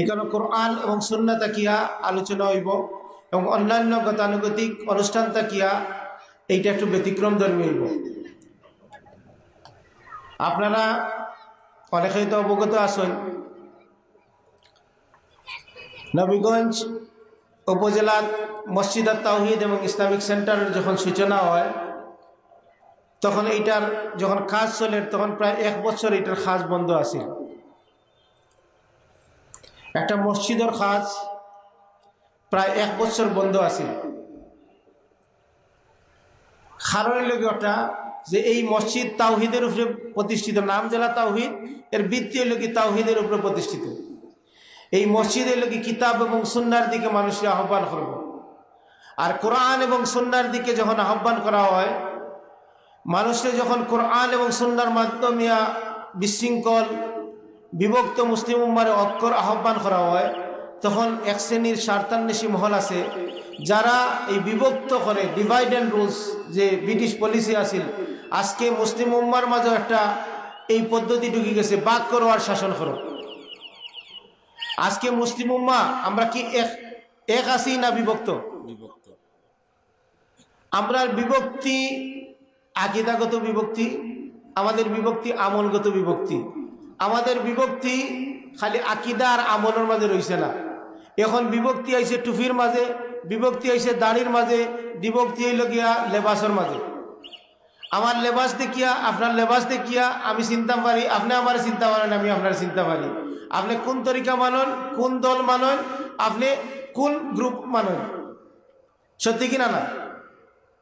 এখানে কোরআন এবং সুন্না তাকিয়া আলোচনা হইব এবং অন্যান্য গতানুগতিক অনুষ্ঠান তাকিয়া এইটা একটু ব্যতিক্রম ধর্মী হইব। আপনারা অনেকেই তো অবগত আসেন নবীগঞ্জ উপজেলার মসজিদ তাওহিদ এবং ইসলামিক সেন্টারের যখন সূচনা হয়, তখন এইটার যখন কাজ চলে, তখন প্রায় এক বছর এটার কাজ বন্ধ আছে একটা মসজিদের কাজ প্রায় এক বছর বন্ধ আছে। কারণের লোক ওটা যে এই মসজিদ তাওহিদের উপরে প্রতিষ্ঠিত, নাম জেলা তাওহিদ, এর বৃত্তীয় লোক তাওহিদের উপরে প্রতিষ্ঠিত। এই মসজিদের লোক কিতাব এবং সুন্নার দিকে মানুষকে আহ্বান করব। আর কোরআন এবং সুন্নার দিকে যখন আহ্বান করা হয়, মানুষকে যখন কোরআন এবং সুন্নার মাধ্যমে বিশৃঙ্খল বিভক্ত মুসলিম উম্মারে অক্ষর আহ্বান করা হয় তখন এক শ্রেণির স্বার্থান্বেষী মহল আছে যারা এই বিভক্ত করে ডিভাইড অ্যান্ড রুলস যে ব্রিটিশ পলিসি আছিল আজকে মুসলিম উম্মার মাঝে একটা এই পদ্ধতি ঢুকে গেছে বাক করো আর শাসন করো। আজকে মুসলিম উম্মা আমরা কি এক এক আছি না বিভক্ত? বিভক্ত। আমরা বিভক্তি আকিদাগত বিভক্তি আমাদের বিভক্তি আমলগত বিভক্তি। আমাদের বিভক্তি খালি আকিদা আর আমলের মাঝে রয়েছে না। এখন বিভক্তি আইছে টুফির মাঝে, বিভক্তি আইছে দাড়ির মাঝে, বিভক্তি হইল গিয়া লেবাসের মাঝে। আমার লেবাস দেখিয়া, আপনার লেবাস দেখিয়া আমি চিন্তা পারি, আপনি আমার চিন্তা মানেন, আমি আপনার চিন্তা পারি আপনি কোন তরিকা মানন, কোন দল মানন, আপনি কোন গ্রুপ মানন। সত্যি কিনা না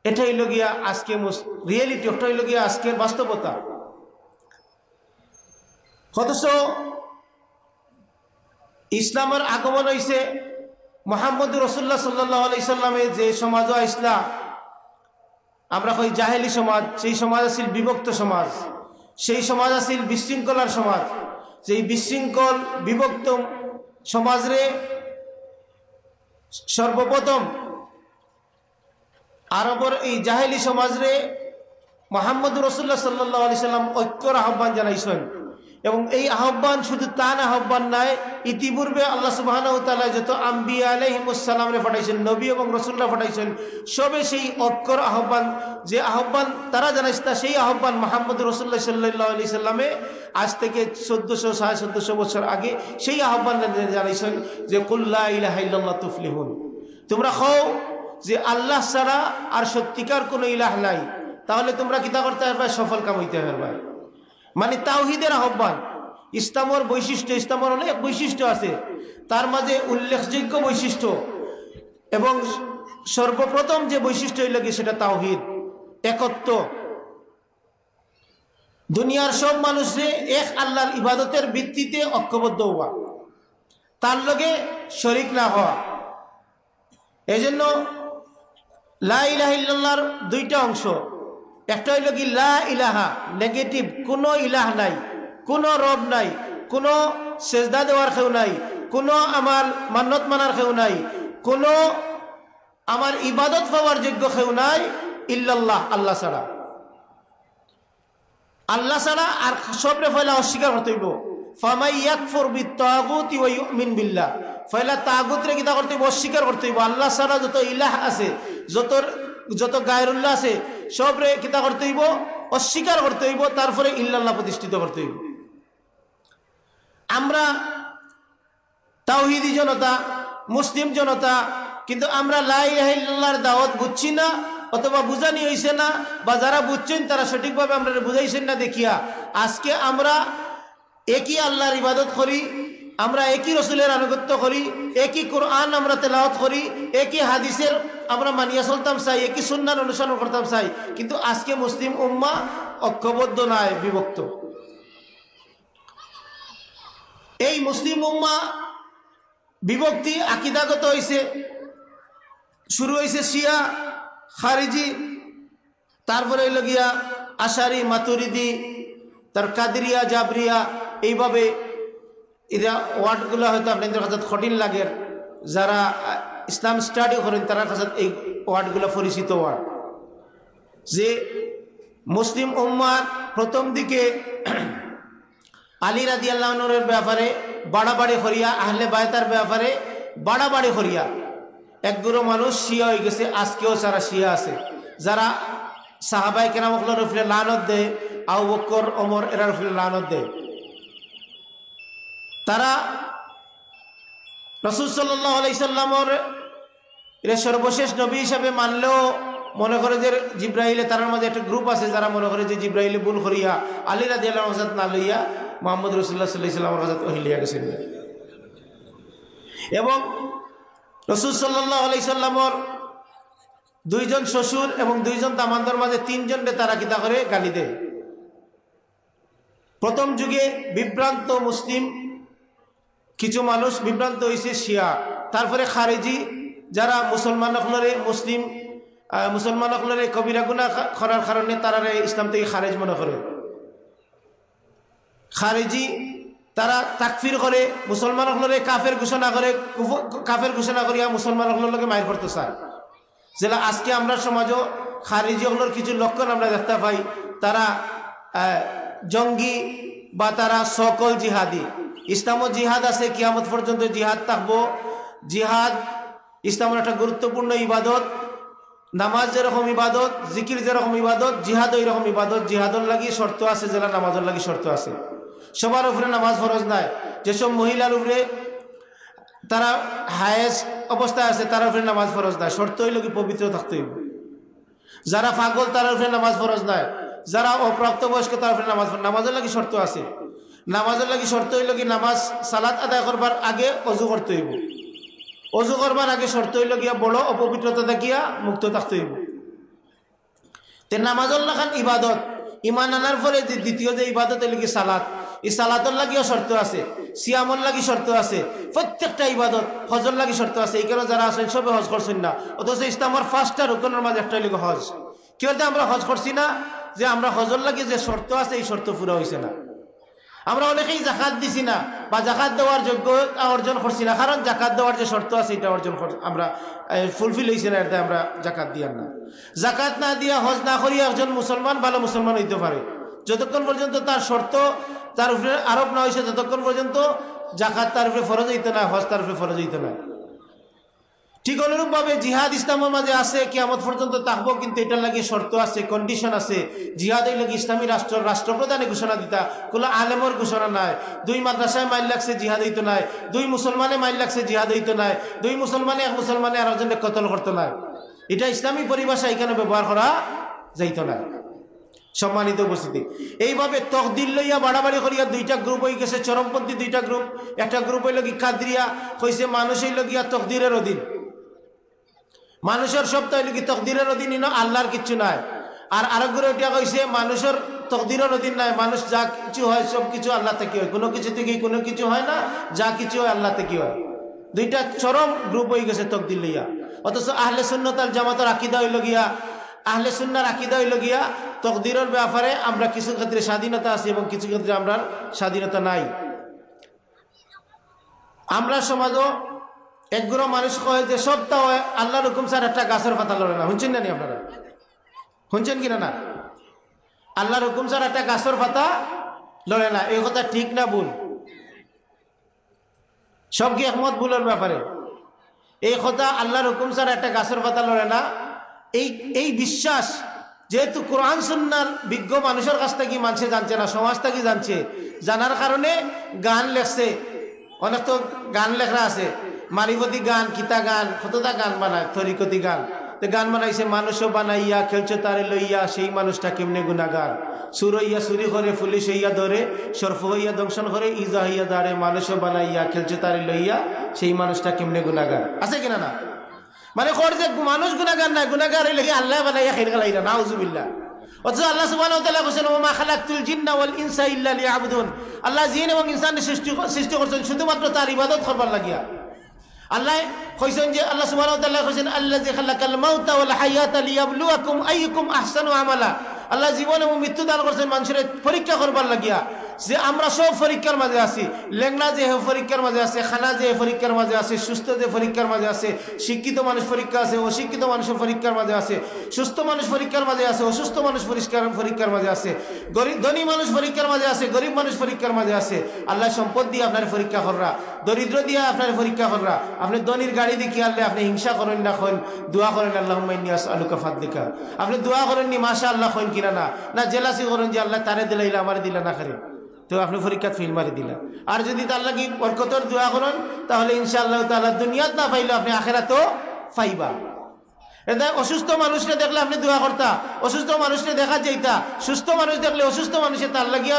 এটা হইল গিয়া আজকে রিয়েলিটি ওটা হইল গিয়া আজকের বাস্তবতা। অথচ ইসলামের আগমন হয়েছে মোহাম্মদ রসুল্লাহ সাল্লাহ আলি সাল্লামের যে সমাজ ইসলাম আমরা কই জাহেলি সমাজ, সেই সমাজ আছিল বিভক্ত সমাজ, সেই সমাজ আছিল বিশৃঙ্খলার সমাজ। সেই বিশৃঙ্খল, বিভক্ত সমাজরে সর্বপ্রথম আরবর এই জাহেলি সমাজরে মোহাম্মদ রসুল্লাহ সাল্লাহ আলি সাল্লাম ঐক্যর আহ্বান জানাইছেন। এবং এই আহ্বান শুধু তান আহ্বান নয় ইতিপূর্বে আল্লাহ সুবাহ যত আম্বিয়া আলহিমুসাল্লামরে ফাটাইছেন নবী এবং রসুল্লাহ ফাটাইছেন সবে সেই অক্ষর আহ্বান, যে আহ্বান তারা জানাইছে তা সেই আহ্বান মাহমুদ রসুল্লাহ সাল্লাহ আলি সাল্লামে আজ থেকে চোদ্দশো, সাড়ে চোদ্দশো বছর আগে সেই আহ্বান জানাইছেন যে কুল্লাহ ইলাহ তুফলিহুন। তোমরা হও যে আল্লাহ ছাড়া আর সত্যিকার কোনো ইলাহ নাই, তাহলে তোমরা কিতা করতে পারবে? সফল কাম কামাইতে পারবে। মানে তাওহিদের আহ্বান। ইসলামর বৈশিষ্ট্য, ইসলামর অনেক বৈশিষ্ট্য আছে। তার মাঝে উল্লেখযোগ্য বৈশিষ্ট্য এবং সর্বপ্রথম যে বৈশিষ্ট্য কি, সেটা তাওহিদ, একত্ব। দুনিয়ার সব মানুষে এক আল্লাহর ইবাদতের ভিত্তিতে ঐক্যবদ্ধ হওয়া, তার লগে শরিক না হওয়া। এই জন্য লাইলাহিল্লাহর দুইটা অংশ একটা হইল কি ইলাহা, নেগেটিভ, কোনো ইলাহ নাই, কোনো রব নাই, কোনো সেজদা দেওয়ার খেউ নাই, কোনো আমার মান্নত মানার খেউ নাই, কোনো আমার ইবাদত পাওয়ার যোগ্য খেউ নাই, ইল্লাল্লাহ, আল্লাহ ছাড়া। আল্লাহ ছাড়া আর সবরে ফয়লা অস্বীকার করতে ফয়লা কিতা অস্বীকার করতে হইব। আল্লাহ ছাড়া যত ইলাহ আছে, যত যত গায়রুল্লাহ আছে সবরে কিতা করতে হইব? অস্বীকার করতে হইব, তারপরে ইল্লাল্লাহ প্রতিষ্ঠিত করতে হইব। আমরা তাওহিদি জনতা, মুসলিম জনতা, কিন্তু আমরা লাইল্লাহর দাওয়াত বুঝছি না, অথবা বুঝানি হয়েছে না, বা যারা বুঝছেন তারা সঠিকভাবে আমরা বুঝাইছেন না দেখিয়া, আজকে আমরা একই আল্লাহর ইবাদত করি আমরা একই রসুলের আনুগত্য করি, একই কোরআন আমরা তেলাওয়াত করি, একই হাদিসের আমরা মানিয়া চলতাম চাই, একই সুন্নার অনুসরণ করতাম চাই, কিন্তু আজকে মুসলিম উম্মা ঐক্যবদ্ধ নয় বিভক্ত। এই মুসলিম উম্মা বিভক্তি আকিদাগত হয়েছে শুরু হয়েছে শিয়া, খারিজি, তারপরে হইল গিয়া আশারি, মাতুরিদি, তার কাদরিয়া, জাবরিয়া, এইভাবে এরা ওয়ার্ডগুলো হয়তো আপনাদের কাছে কঠিন লাগে। যারা ইসলাম স্টাডি করেন, তার কাছে এই ওয়ার্ডগুলো পরিচিত ওয়ার্ড। যে মুসলিম উম্মার প্রথম দিকে আলী রাদি আল্লাহনের ব্যাপারে বাড়াবাড়ি করিয়া, আহলে বায়তার ব্যাপারে বাড়াবাড়ি করিয়া একগুলো মানুষ শিয়া হয়ে গেছে, আজকেও যারা শিয়া আছে। যারা সাহাবাই কেনামকলের উপরে লানত দেয় আউ বক্কর অমর এরার উপরে লানত দেয়। তারা রসুল সাল্লাহ আলাইসাল্লামর সর্বশেষ নবী হিসাবে মানলেও মনে করে যে জিব্রাহিলে তার মাঝে একটা গ্রুপ আছে যারা মনে করে যে জিব্রাহিলে বুল করিয়া আলী রাজি আল্লাহ হজাত না লইয়া মোহাম্মদ রসুল্লাহ সাল্লাহ হজাত ওহিলিয়া গেছেন। এবং রসুল সাল্লাহ আলাইসাল্লামর দুইজন শ্বশুর এবং দুইজন দামান্দর মাঝে তিনজনকে তারা কিতা করে গালি দেয়। প্রথম যুগে বিভ্রান্ত মুসলিম কিছু মানুষ বিভ্রান্ত হয়েছে শিয়া। তারপরে খারেজি, যারা মুসলমান হলরে মুসলিম মুসলমান হলরে কবিরা গুণা করার কারণে তারা ইসলাম থেকে খারেজ মনে করে। খারেজি, তারা তাকফির করে, মুসলমান হলরে কাফের ঘোষণা করে কাফের ঘোষণা করিয়া মুসলমান হলকে মায়ের করতে চায়। যেটা আজকে আমরা সমাজও খারিজি হলোর কিছু লক্ষণ আমরা দেখতে পাই। তারা জঙ্গি বা তারা সকল জিহাদি। ইসলামও জিহাদ আছে, কিয়ামত পর্যন্ত জিহাদ থাকব। জিহাদ, ইসলামের একটা গুরুত্বপূর্ণ ইবাদত। নামাজ যেরকম ইবাদত, জিকির যেরকম ইবাদত, জিহাদ ওই রকম ইবাদত। জিহাদর লাগি শর্ত আছে যেটা নামাজের লাগি শর্ত আছে। সবার উপরে নামাজ ফরজ নাই। যেসব মহিলার উপরে তারা হায়েস অবস্থায় আছে, তার উপরে নামাজ ফরজ নাই। শর্ত হইল কি, পবিত্র থাকতে হইব। যারা পাগল, তার উপরে নামাজ ফরজ নাই। যারা অপ্রাপ্ত বয়স্ক তার উপরে নামাজ নামাজের লাগি শর্ত আছে। নামাজের লাগি শর্ত হইল কি, নামাজ সালাত আদায় করবার আগে অজু করতে হইব। অজু করবার আগে শর্ত হইল গিয়া বড় অপবিত্রতা দেখিয়া মুক্ত থাকতে হইব। তে নামাজের লাখান ইবাদত ইমান আনার ফলে যে দ্বিতীয় যে ইবাদত হইল কি এই সালাতর লাগিও শর্ত আছে, সিয়ামর লাগি শর্ত আছে, প্রত্যেকটা ইবাদত হজর লাগি শর্ত আছে, এই কারণে যারা আছেন সবে হজ করছেন না। অথচ ইসলামর ফার্স্টটা রুকনের মাঝে একটা লিখে হজ। কেউ আমরা হজ করছি না? যে আমরা হজর লাগি যে শর্ত আছে, এই শর্ত পুরো হয়েছে না। আমরা অনেকেই জাকাত দিছি না, বা জাকাত দেওয়ার যোগ্য অর্জন করছি না, কারণ জাকাত দেওয়ার যে শর্ত আছে, এটা অর্জন কর আমরা ফুলফিল হয়েছি না এটা আমরা জাকাত দিয়ার না। জাকাত না দিয়া হজ না করিয়া একজন মুসলমান ভালো মুসলমান হইতে পারে। যতক্ষণ পর্যন্ত তার শর্ত তার উপরে আরোপ না হয়েছে ততক্ষণ পর্যন্ত জাকাত তার উপরে ফরজ হইতে না, হজ তার উপরে ফরজ হইতে না। ঠিক অনুরূপভাবে জিহাদ ইসলামের মাঝে আছে, কিয়ামত পর্যন্ত থাকব, কিন্তু এটার লাগে শর্ত আছে কন্ডিশন আছে। জিহাদ এই লাগে ইসলামী রাষ্ট্র রাষ্ট্রপ্রধানে ঘোষণা দিতা, কোনো আলেমর ঘোষণা নাই। দুই মাদ্রাসায় মাইল লাগছে, জিহাদ হইতো নাই। দুই মুসলমানে মাইল লাগছে, জিহাদ হইতো নাই। দুই মুসলমানে, এক মুসলমানে আর একজনে কতল করতো নাই। এটা ইসলামী পরিভাষা এখানে ব্যবহার করা যাইত না সম্মানিত উপস্থিতি। এইভাবে তকদিল লইয়া বাড়াবাড়ি করিয়া দুইটা গ্রুপ হয়ে গেছে, চরমপন্থী দুইটা গ্রুপ একটা গ্রুপ হইল কি কাদরিয়া হয়েছে মানুষ হইল গিয়া তকদিরের অধীন। মানুষের হইল কি তকদিরের অধীন আল্লাহর কিচ্ছু নাই। আর আরেক গ্রুপ এটা কইছে, মানুষের তকদিরের অধীন নাই। মানুষ যা কিছু হয়, সব কিছু আল্লাহ থেকে হয়। কোনো কিছু থেকে কোনো কিছু হয় না, যা কিছু হয় আল্লাহ থেকে হয়। দুইটা চরম গ্রুপ হয়ে গেছে তকদিল লইয়া। অথচ আহলে সুন্নতাল জামাতের আকিদা হইল গিয়া, আহলে সুন্নার আকিদা হইল গিয়া, তকদিরের ব্যাপারে আমরা কিছু ক্ষেত্রে স্বাধীনতা আছি এবং কিছু ক্ষেত্রে আমরা স্বাধীনতা নাই। আমরা সমাজও একগুলো মানুষ কয় যে, সবটাও আল্লাহর হুকুম স্যার একটা গাছের পাতা লড়ে না। শুনছেন না নি আপনারা? শুনছেন কিনা না? আল্লাহর হুকুম স্যার একটা গাছের পাতা লড়ে না। এই কথা ঠিক না ভুল? সব কি একমত ভুলের ব্যাপারে? এই কথা আল্লাহর হুকুম স্যার একটা গাছের পাতা লড়ে না। এই এই বিশ্বাস, যেহেতু কোরআন, সুন্নার বিজ্ঞ মানুষের কাছ থেকে মানুষে জানছে না, সমাজ থেকে জানছে, জানার কারণে গান লেখছে। অনেক তো গান লেখা আছে। মারিবতী গান, কিতা গান, কতটা গান বানায়, তরিকতি গান। তো গান বানাইছে, মানুষও বানাইয়া, খেলছে তারে লইয়া, সেই মানুষটা কেমনে গুণাগার? সুর হইয়া চুরি করে পুলিশ হইয়া ধরে, সর্ফ হইয়া দংশন করে ইজা হইয়া দাঁড়ে, মানুষও বানাইয়া, খেলছে তারে লইয়া, সেই মানুষটা কেমনে গুণাগার? আছে কিনা না? মানে কর যে মানুষ গুণাগার নাই, গুণাগার হইলে আল্লাহ বানাইয়া খেল গেলাই না? নাউজুবিল্লাহ। আল্লাহ ইনসা আল্লাহ জিন এবং ইনসানের সৃষ্টি সৃষ্টি করছেন শুধুমাত্র তার ইবাদত করবার লাগিয়া। আল্লাহ কইছেন যে আল্লাহ সুবহানাহু ওয়া তাআলা কইছেন, আল্লাযী খালাকাল মাউতা ওয়াল হায়াতা লিয়াবলুয়াকুম আইয়ুকুম আহসানু আমালা। আল্লাহ জীবন এবং মৃত্যু দান করছেন মানুষের পরীক্ষা করবার লাগিয়া। যে আমরা সব পরীক্ষার মাঝে আছি লেংনা যে পরীক্ষার মাঝে আছে খানা যে পরীক্ষার মাঝে আছে, সুস্থ যে পরীক্ষার মাঝে আছে, শিক্ষিত মানুষ পরীক্ষা আছে, অশিক্ষিত মানুষের পরীক্ষার মাঝে আছে, সুস্থ মানুষ পরীক্ষার মাঝে আছে, অসুস্থ মানুষ পরিষ্কার পরীক্ষার মাঝে আছে, গরিব, ধনী মানুষ পরীক্ষার মাঝে আছে, গরিব মানুষ পরীক্ষার মাঝে আছে, আল্লাহ সম্পদ দিয়ে আপনার পরীক্ষা কররা, দরিদ্র দিয়ে আপনার পরীক্ষা কররা, আপনি ধনীর গাড়ি দেখি আনলে আপনি হিংসা করেন না খন দোয়া করেন আল্লাহ আলুকা ফাদলিকা। আপনি দোয়া করেননি মাসা আল্লাহ খন কিনা না না জেলাসি করেন যে, আল্লাহ তারে দিলাইলা, আমার দিলা না খারে তো আপনি পরীক্ষা ফিল মারি দিলা আর যদি তার লাগি বরকতর দোয়া করেন, তাহলে ইনশাআল্লাহ তাআলা দুনিয়াত না পাইলে আপনি আখেরাতও পাইবা। এটা অসুস্থ মানুষকে দেখলে আপনি দোয়া করতা, অসুস্থ মানুষকে দেখা যাইতা, সুস্থ মানুষ দেখলে অসুস্থ মানুষে তার লাগিয়া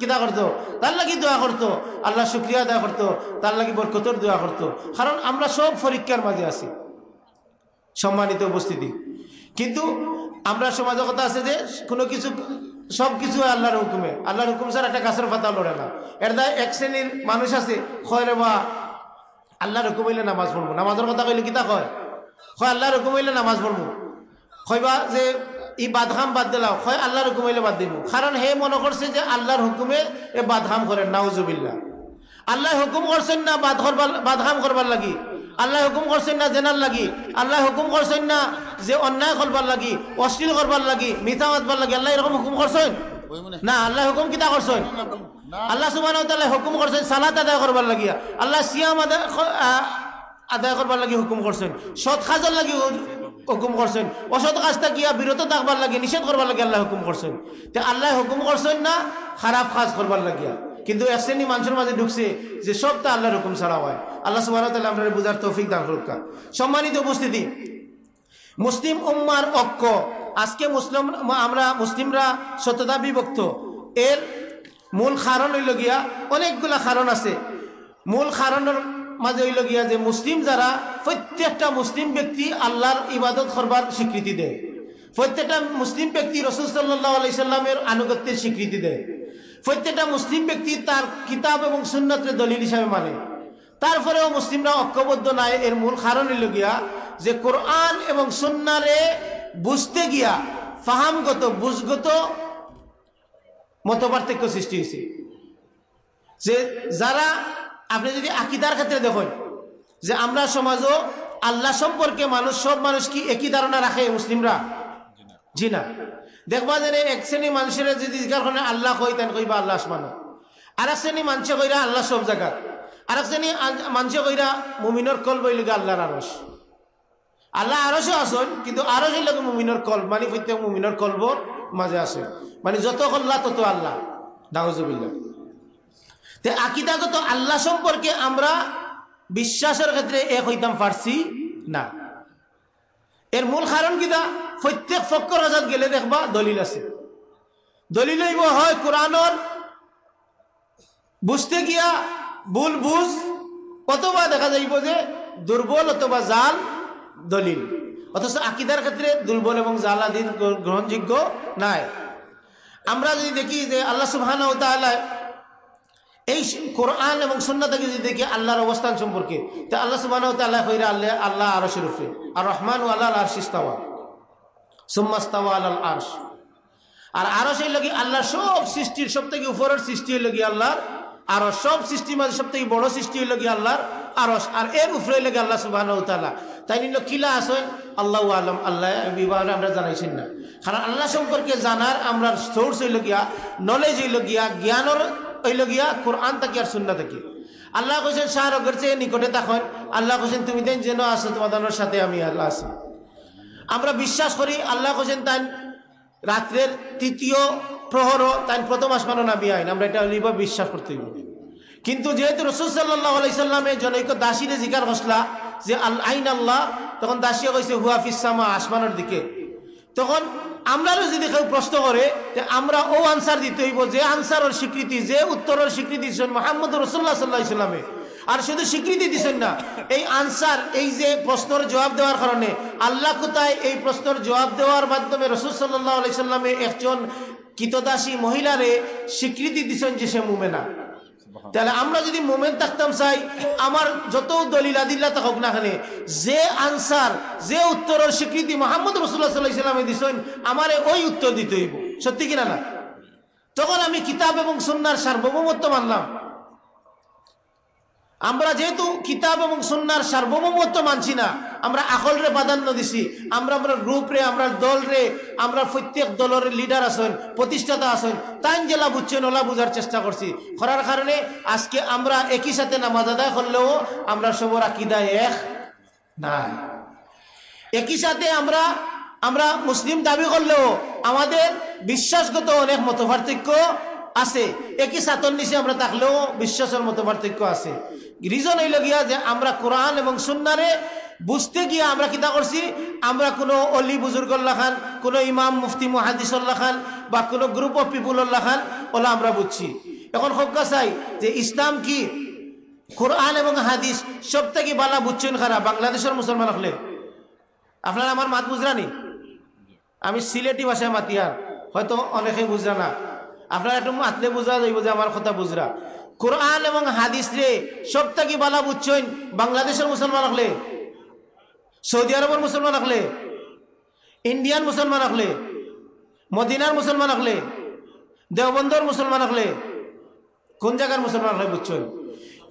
কিতা করতো, তার লাগি দোয়া করতো, আল্লাহ শুক্রিয়া আদায় করতো, তার লাগি বরকতর দোয়া করতো। কারণ আমরা সব পরীক্ষার মাঝে আছি, সম্মানিত উপস্থিতি। কিন্তু আমরা সমাজে কথা আছে যে, কোনো কিছু সব কিছু আল্লাহর হুকুমে। আল্লাহর হুকুম স্যার একটা গাছের পাতা লড়ে না। দ্বারা এক শ্রেণির মানুষ আছে খয়রে বা আল্লাহর হুকুম হইলে নামাজ পড়ব। নামাজের কথা কইলে কিতা কয়? হয় আল্লাহর হুকুম হইলে নামাজ পড়ব। কইবা যে ই বাদহাম বাদ দিলাও হয় আল্লাহর হুকুম হইলে বাদ দিব। কারণ হে মনে করছে যে আল্লাহর হুকুমে এ বাদহাম করেন নাউজুবিল্লা আল্লাহ হুকুম করছেন না, বাদ করবার বাদহাম করবার লাগি। আল্লাহ হুকুম করছেন না জেনার লাগি, আল্লাহ হুকুম করছেন না যে অন্যায় করবার লাগি, অশ্লীল করবার লাগি, মিথ্যা মাতবার লাগি, আল্লাহ এরকম হুকুম করছেন? না, আল্লাহ হুকুম কিতা করছেন? আল্লাহ সুবাহ হুকুম করছেন, সালাত আদায় করবার লাগিয়া আল্লাহ সিয়াম আদায় আদায় করবার লাগি হুকুম করছেন, সৎ খাজর লাগি হুকুম করছেন, অসৎ কাজটা গিয়া বিরত থাকবার লাগে, নিষেধ করবার লাগে আল্লাহ হুকুম করছেন। তে আল্লাহ হুকুম করছেন না, খারাপ কাজ করবার লাগিয়া। কিন্তু এক শ্রেণি মানুষের মাঝে ঢুকছে যে সব সবটা আল্লাহর হুকুম ছাড়া হয়। আল্লাহ সুবাহ আপনার বুঝার তৌফিক দান করুক। সম্মানিত উপস্থিতি, মুসলিম উম্মার ঐক্য। আজকে মুসলিম, আমরা মুসলিমরা সততা বিভক্ত। এর মূল কারণ হইল গিয়া অনেকগুলা কারণ আছে। মূল কারণের মাঝে হইল গিয়া যে মুসলিম যারা প্রত্যেকটা মুসলিম ব্যক্তি আল্লাহর ইবাদত করবার স্বীকৃতি দেয়। প্রত্যেকটা মুসলিম ব্যক্তি রসুল সাল্লাহ আলাইসাল্লামের আনুগত্যের স্বীকৃতি দেয়। প্রত্যেকটা মুসলিম ব্যক্তি তার কিতাব এবং সুন্নতের দলিল হিসাবে মানে। তারপরেও মুসলিমরা ঐক্যবদ্ধ নাই এর মূল কারণ হইল গিয়া যে কোরআন এবং সুন্নারে বুঝতে গিয়া ফাহামগত বুঝগত মতপার্থক্য সৃষ্টি হয়েছে যে যারা আপনি যদি আকিদার ক্ষেত্রে দেখেন যে আমরা সমাজও আল্লাহ সম্পর্কে মানুষ সব মানুষ কি একই ধারণা রাখে মুসলিমরা? জি না। দেখবা যে এক শ্রেণি মানুষের যদি আল্লাহ কই তেন কইবা আল্লাহ আসমানো আর এক শ্রেণি মানুষে কইরা আল্লাহ সব জায়গার আর এক শ্রেণি মানুষে কইরা মুমিনর কল বইলে আল্লাহর আরস আল্লাহ আরসও আসন কিন্তু আরস হইলে মুমিনর কল মানে প্রত্যেক মুমিনর কলবর মাঝে আসে মানে যত কল্লা, তত আল্লাহ। দাগজবিল্লা তে আকিদাগত আল্লাহ সম্পর্কে আমরা বিশ্বাসের ক্ষেত্রে এক হইতাম পারছি না। এর মূল কারণ কিনা প্রত্যেক ফক্কর হাজার গেলে দেখবা দলিল আছে। দলিল হয় কোরআনর বুঝতে গিয়া ভুল বুঝ, অথবা দেখা যাইব যে দুর্বল অথবা জাল দলিল। অথচ আকিদার ক্ষেত্রে দুর্বল এবং জাল আদি গ্রহণযোগ্য নাই। আমরা যদি দেখি যে আল্লাহ তাআলা এই কোরআন এবং সন্ন্যাতাকে যদি দেখি আল্লাহর অবস্থান সম্পর্কে, তো আল্লাহ সুবাহ আল্লাহ হইরা আল্লাহ আল্লাহ আরশ রূপে আর রহমান ও আল্লাহ আরশ ইস্তাওয়া। আল্লাহ আর আল্লাহর সব সৃষ্টির উপরের সৃষ্টি সব বড় সৃষ্টি আল্লাহর আর এর উপরে আল্লাহ তাই কিলা আল্লাহ আল্লাহ বিবাহ আমরা জানাইছেন না। আল্লাহ সম্পর্কে জানার আমরা সোর্স হইল গিয়া নলেজ হইল গিয়া জ্ঞানের হইল গিয়া কোরআন থাকি আর সুন্না থাকি। আল্লাহ কোসেন শাহর করছে নিকটে তখন আল্লাহ কোসেন তুমি দেন যেন আসো তোমাদের সাথে আমি আল্লাহ আছি। আমরা বিশ্বাস করি আল্লাহ কোসেন তাই রাত্রের তৃতীয় প্রহর তাই প্রথম আসমানো নাবি আইন আমরা এটা লিব, বিশ্বাস করতে কিন্তু যেহেতু রসুল সাল্লাহ আলাইসাল্লামের জনৈক দাসীরে জিকার হসলা যে আল আইন আল্লাহ, তখন দাসিয়া কইছে হুয়াফিসামা আসমানের দিকে। তখন আমরারও যদি কেউ প্রশ্ন করে যে আমরা ও আনসার দিতে হইব? যে আনসারের স্বীকৃতি, যে উত্তরের স্বীকৃতি মোহাম্মদ রসুল্লাহ সাল্লাহ আর শুধু স্বীকৃতি দিচ্ছেন না। এই আনসার এই যে প্রশ্নের জবাব দেওয়ার কারণে আল্লাহ কোথায় এই প্রশ্নের জবাব দেওয়ার মাধ্যমে রসুল সাল্লাহ একজন কিতদাসী মহিলারে স্বীকৃতি দিচ্ছেন যে সে মুমেনা তাহলে আমরা যদি মোমেন্ট থাকতাম চাই আমার যত দলিল আদিল্লা থাকুক না খানে যে আনসার যে উত্তরের স্বীকৃতি মোহাম্মদ রসুল্লাহ সাল্লাহ ইসলামে দিছেন আমার ওই উত্তর দিতে হইব। সত্যি কিনা না? তখন আমি কিতাব এবং সন্ন্যার সার্বভৌমত্ব মানলাম। আমরা যেহেতু কিতাব এবং সন্ন্যার সার্বভৌমত্ব মানছি না, আমরা আকল রে প্রাধান্য দিছি। আমরা আমরা গ্রুপ রে আমরা দল রে আমরা প্রত্যেক দলের লিডার আছেন, প্রতিষ্ঠাতা আছেন তাই জেলা বুঝছেন, ওলা বুঝার চেষ্টা করছি। করার কারণে আজকে আমরা একই সাথে নামাজ আদায় করলেও আমরা সবর আকিদায় এক নাই। একই সাথে আমরা আমরা মুসলিম দাবি করলেও আমাদের বিশ্বাসগত অনেক মত পার্থক্য আছে। একই সাতন নিচে আমরা থাকলেও বিশ্বাসের মতো পার্থক্য আছে। রিজন হইল গিয়া যে আমরা কোরআন এবং সুন্নারে বুঝতে গিয়া আমরা কিতা করছি? আমরা কোনো অলি বুজুর্গল্লা খান, কোনো ইমাম মুফতি মহাদিসল্লা খান বা কোনো গ্রুপ অফ পিপুল্লাহ খান, ওলা আমরা বুঝছি। এখন হকা চাই যে ইসলাম কি? কোরআন এবং হাদিস সব থেকে বালা বুঝছেন খারাপ বাংলাদেশের মুসলমান হলে। আপনারা আমার মাত বুঝরানি আমি সিলেটি ভাষায় মাতি আর, হয়তো অনেকে বুঝরা না। আপনারা একটু মাতলে বুঝা যাইব যে আমার কথা বুঝরা। কোরআন এবং হাদিস রে সব থেকে বালা বুঝছেন? বাংলাদেশের মুসলমান হলে সৌদি আরবের মুসলমান হলে ইন্ডিয়ান মুসলমান হলে মদিনার মুসলমান হলে দেওবন্দর মুসলমান হলে কোন জায়গার মুসলমান হলে বুঝছেন?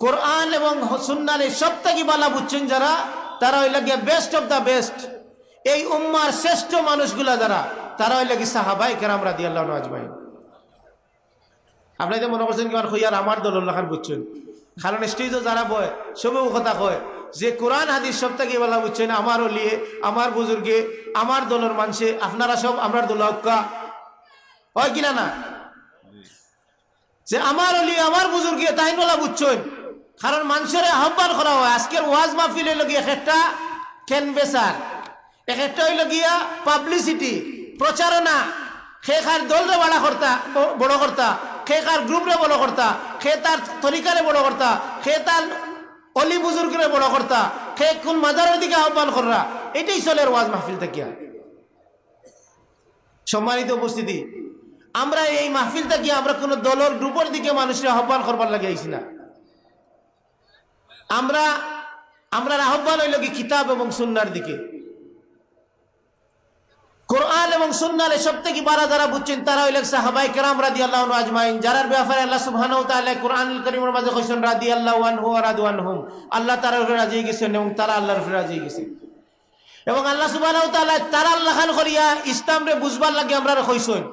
কোরআন এবং সুন্নারে সব থেকে বালা বুঝছেন যারা? তারা হইলে গিয়ে বেস্ট অফ দ্য বেস্ট এই উম্মার শ্রেষ্ঠ মানুষগুলা যারা, তারা হইলে কি সাহাবাই কেরাম রাদি আল্লাহ আপনারা মনে করছেন কি হইয়ার আমার দল খান বুঝছেন। কারণ স্টেজও যারা বয় সবেও কথা কয়, যে কোরআন, হাদিস সব থেকে বলা বুঝছেন, আমার অলিয়ে আমার বুজুর্গে, আমার দলের মানুষে, আপনারা সব আমার দল হক্কা। হয় কিনা না যে আমার অলি, আমার বুজুর্গে, তাই বলা বুঝছেন। কারণ মানুষের আহ্বান করা হয়, আজকের ওয়াজ মাহফিল হইল গিয়ে একটা ক্যানভেসার একটা হইল গিয়া পাবলিসিটি প্রচারণা সে খার দলরে বড় কর্তা বড় কর্তা। সে কার গ্রুপরে বড় কর্তা? সে তার তরিকারে বড় কর্তা? সে তার অলি বুজুর্গরে বড় কর্তা? সে কোন মাজারের দিকে আহ্বান করা এটাই চলে ওয়াজ মাহফিল থেকে সম্মানিত উপস্থিতি, আমরা এই মাহফিল থেকে আমরা কোন দলের গ্রুপের দিকে মানুষের আহ্বান করবার লাগে আইছি না। আমরা আমরা আহ্বান হইল কি কিতাব এবং সুন্নার দিকে। কোরআন এবং সুন্নার সব থেকে বারা যারা বুঝছেন, তারা হইলেন সাহাবাই কেরাম রাদি আল্লাহ আজমাইন, যারার ব্যাপারে আল্লাহ সুবহান কোরআন করিমের মাঝে কইছেন রাদি আল্লাহ আনহু রাদু আনহুম। আল্লাহ তারা রাজি গেছেন এবং তারা আল্লাহর রাজি গেছে। এবং আল্লাহ সুবহান তারা আল্লাহ খান করিয়া ইসলাম রে বুঝবার লাগে আমরা কইছেন।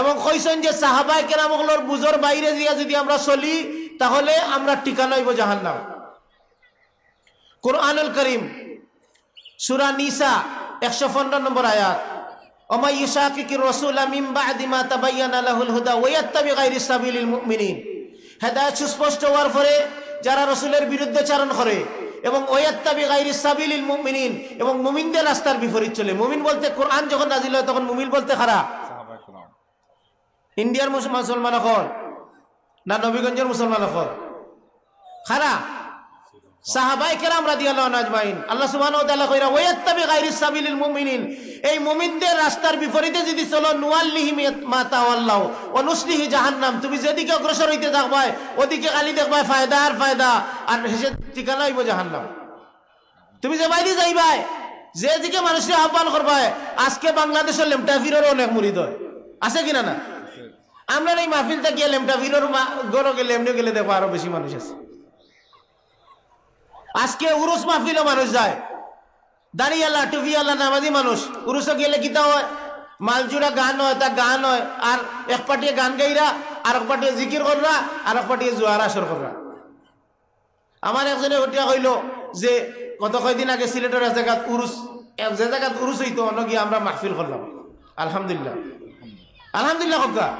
এবং কইছেন যে সাহাবাই কেরামগুলোর বুঝর বাইরে দিয়া যদি আমরা চলি, তাহলে আমরা ঠিকানা হইব জাহান্নাম। কোরআনুল করিম, সুরা নিসা, একশো পনেরো নম্বর আয়াত। ومن يشاقق الرسول من بعد ما تبين له الهدى ويتبع غير سبيل المؤمنين হেদায়েত সুস্পষ্ট হওয়ার পরে যারা রসুলের বিরুদ্ধে চারণ করে এবং ওয়াত্তাবি গাইরি সাবিলিল মুমিনিন এবং মুমিনদের রাস্তার বিপরীত চলে মুমিন বলতে কোরআন যখন নাজিল হয় তখন মুমিন বলতে খারাপ ইন্ডিয়ার মুসলমান হল না নবীগঞ্জের মুসলমান হল খারাপ মুমিনিন। এই যদি চলো মা তুমি যেদিকে দেখবাই যে বাইরে যাইবাই, যেদিকে মানুষের আহ্বান করবাই, আজকে বাংলাদেশের লেমটা ফিরের অনেক মুরিদ হয়। আছে কিনা না? আমরা এই মাহফিলটা গিয়ে লেমটা ফিরের গেলে গেলে দেখব আরও বেশি মানুষ আছে। আজকে উরুস মাহফিলও মানুষ যায়। দাঁড়িয়ালা টুপিয়ালা নামাজি মানুষ। উরুসে গেলে কিতা হয়? মালজুরা গান হয়, তা গান হয়। আর এক পাটিয়ে গান গাইরা, আর এক পাটিয়ে জিকির কররা, আর এক পাটিয়ে জোয়ার আসর কররা। আমার একজনে হটিয়া কইল যে, গত কয়দিন আগে সিলেটের এক জায়গাত উরুস যে জায়গাত উরুস হইতো, অন্য গিয়ে আমরা মাহফিল করলাম। আলহামদুলিল্লাহ। আলহামদুলিল্লাহ ককা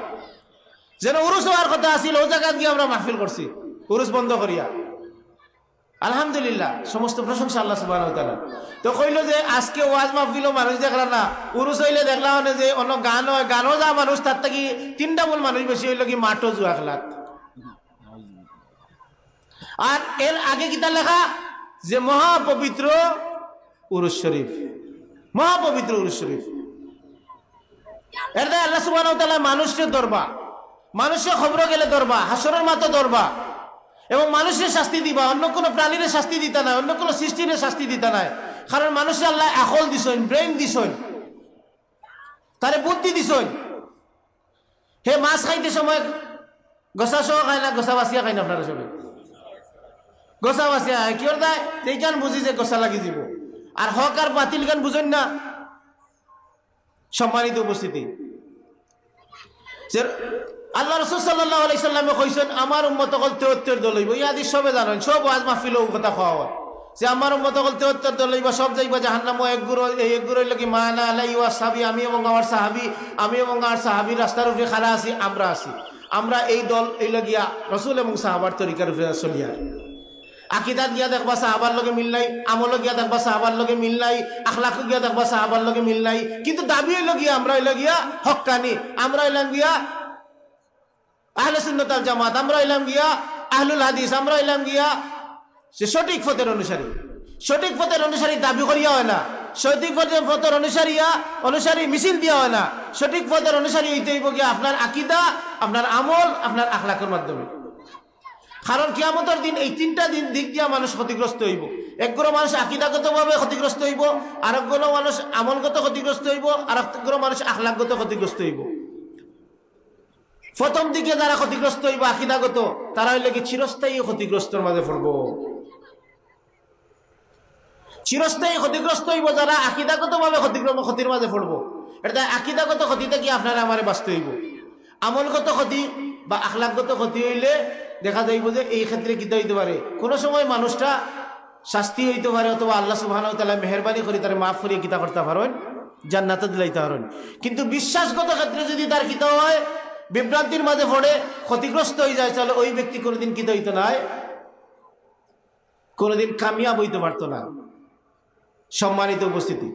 যেন উরুস হওয়ার কথা আছিল, ও জায়গাত গিয়ে আমরা মাহফিল করছি। উরুস বন্ধ করিয়া। আলহামদুলিল্লাহ, সমস্ত প্রশংসা আল্লাহ সুবাহ তো কইল যে, আজকে ওয়াজ মাহফিল মানুষ দেখলাম না উরুস হইলে দেখলাম যে, অন্য গান হয়, গানও যা মানুষ, তার থেকে তিনটা বল মানুষ বেশি হইল কি মাঠও জুয়া খেলাত আর এর আগে কিতা লেখা? যে মহাপবিত্র উরুস শরীফ। মহাপবিত্র উরুস শরীফ। এর আল্লাহ সুবাহ মানুষের দরবা। মানুষের খবর গেলে দরবা, হাসরের মাতো দরবা। এবং মানুষের শাস্তি দিবা, অন্য কোনো প্রাণীর শাস্তি দিতে নাই, অন্য কোনো সৃষ্টির শাস্তি দিতে নাই। কারণ মানুষের আল্লাহ আকল দিছইন ব্রেন দিছইন তারে বুদ্ধি দিছইন হে মাছ খাইতে সময় গসা সহ খায় না গসা বাসিয়া খায় না আপনারা সবাই গসা বাসিয়া খায় কি দেয় এইখান বুঝি যে গসা লাগি যাব। আর হক আর বাতিল গান বুঝেন না। সম্মানিত উপস্থিতি। আল্লাহ রসুল সাল্লাহ আলাইসাল্লামে আমার উম্মত কল তেহত্তর দল হইব। ইয়াদি সবে জানেন, সব আজ মাহফিল কথা খাওয়া হয়। যে আমার উম্মত কল তেহত্তর দল হইবা, সব যাইবা জাহান্নাম এক গুরু, এই এক গুরু লাগি মানা আলাই ওয়া সাহাবি, আমি এবং আমার সাহাবি, আমি এবং আমার সাহাবি রাস্তার উপরে খারা আছি, আমরা আছি। আমরা এই দল, এই লগিয়া রসুল এবং সাহাবার তরিকার উপরে চলিয়ার আকিদাত গিয়া দেখবা সাহাবার লগে মিল নাই আমল গিয়া দেখবা সাহাবার লগে মিল নাই আখলাক গিয়া দেখবা সাহাবার লগে মিল নাই, কিন্তু দাবি হইল গিয়া আমরা হইল গিয়া হক্কানি আমরা হইলাম গিয়া আহলে সুন্নতাল জামাত, আমরা হইলাম গিয়া আহলুল হাদিস, আমরা হইলাম গিয়া সে সঠিক পথের অনুসারী। সঠিক পথের অনুসারী দাবি করিয়া হয় না। সঠিক পথের পথের অনুসারীয়া অনুসারী মিছিল দিয়া হয় না। সঠিক পথের অনুসারী হইতে হইব গিয়া আপনার আকিদা, আপনার আমল, আপনার আখলাকের মাধ্যমে। কারণ কিয়ামতের দিন এই তিনটা দিন দিক দিয়া মানুষ ক্ষতিগ্রস্ত হইব। একগুলো মানুষ আকিদাগতভাবে ক্ষতিগ্রস্ত হইব আর একগুলো মানুষ আমলগত ক্ষতিগ্রস্ত হইব আর একগুলো মানুষ আখলাকগত ক্ষতিগ্রস্ত হইব। প্রথম দিকে যারা ক্ষতিগ্রস্ত হইব আকিদাগত তারা হইলে কি চিরস্থায়ী ক্ষতিগ্রস্তর মাঝে পড়ব? চিরস্থায়ী ক্ষতিগ্রস্ত হইব যারা আকিদাগত ভাবে ক্ষতিগ্রম ক্ষতির মাঝে পড়ব। এটা আকিদাগত ক্ষতিতে কি আপনারা আমার বাঁচতে হইব? আমলগত ক্ষতি বা আখলাকগত ক্ষতি হইলে দেখা যাইব যে এই ক্ষেত্রে কিতা হইতে পারে? কোনো সময় মানুষটা শাস্তি হইতে পারে অথবা আল্লাহ সুবাহ মেহরবানি করে তার মাফ করিয়ে কিতা করতে পারেন, জান্নাতে দিলাইতে পারেন। কিন্তু বিশ্বাসগত ক্ষেত্রে যদি তার কিতা হয় বিভ্রান্তির মাঝে পড়ে ক্ষতিগ্রস্ত হয়ে যায়, তাহলে ওই ব্যক্তি কোনোদিন কিতা হইতো না কোনোদিন কামিয়াব হইতে পারতো না। সম্মানিত উপস্থিতি।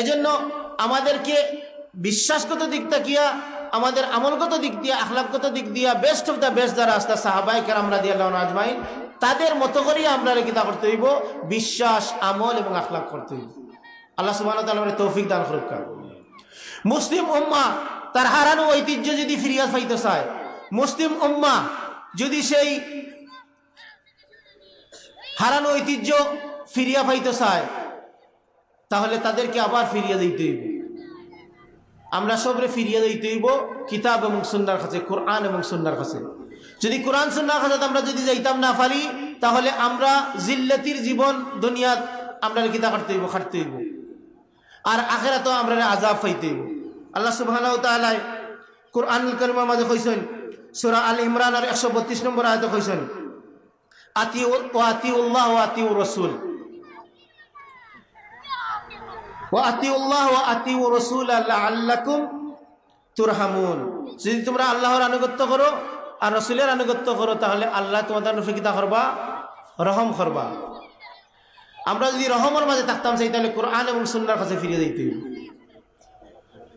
এজন্য আমাদেরকে বিশ্বাসগত দিক তাকিয়া, আমাদের আমলগত দিক দিয়া আখলাকগত দিক দিয়া বেস্ট অফ দ্য বেস্ট যারা আসতে সাহাবাই আমরা দিয়ে আজমাইন, তাদের মতো করেই আমরা কিতা করতে হইব। বিশ্বাস, আমল এবং আখলাক করতে হইব। আল্লাহ সুবাহ তৌফিক দান মুসলিম উম্মা তার হারানো ঐতিহ্য যদি ফিরিয়া পাইতে চায়। মুসলিম উম্মা যদি সেই হারানো ঐতিহ্য ফিরিয়া পাইতে চায়, তাহলে তাদেরকে আবার ফিরিয়ে দিতে হইব। আমরা সবরে ফিরিয়ে দিতে হইব কিতাব এবং সুন্নার কাছে, কোরআন এবং সুন্নার কাছে। যদি কোরআন, সুন্নার কাছে আমরা যদি যাইতাম না পারি, তাহলে আমরা জিল্লাতির জীবন, দুনিয়াত আমরা কিতা কাটতে হইব, খাটতে হইব। আর আখেরা তো আমরা আজাব পাইতে হইব। আল্লাহ সুবাহ কোরআনুল করিমার মাঝে কইছেন, সুরা আল ইমরান আর একশো বত্রিশ নম্বর আয়ত কইছেন আতি ও আতি উল্লাহ ও আতি রসুল। ও আতি উল্লাহ ও আতি রসুল আল্লাহ আল্লাকুম তুরহামুন। যদি তোমরা আল্লাহর আনুগত্য করো আর রসুলের আনুগত্য করো, তাহলে আল্লাহ তোমাদের নফিকিতা করবা, রহম করবা। আমরা যদি রহমের মাঝে থাকতাম চাই তাহলে কোরআন এবং সুন্নার কাছে ফিরিয়ে দিতে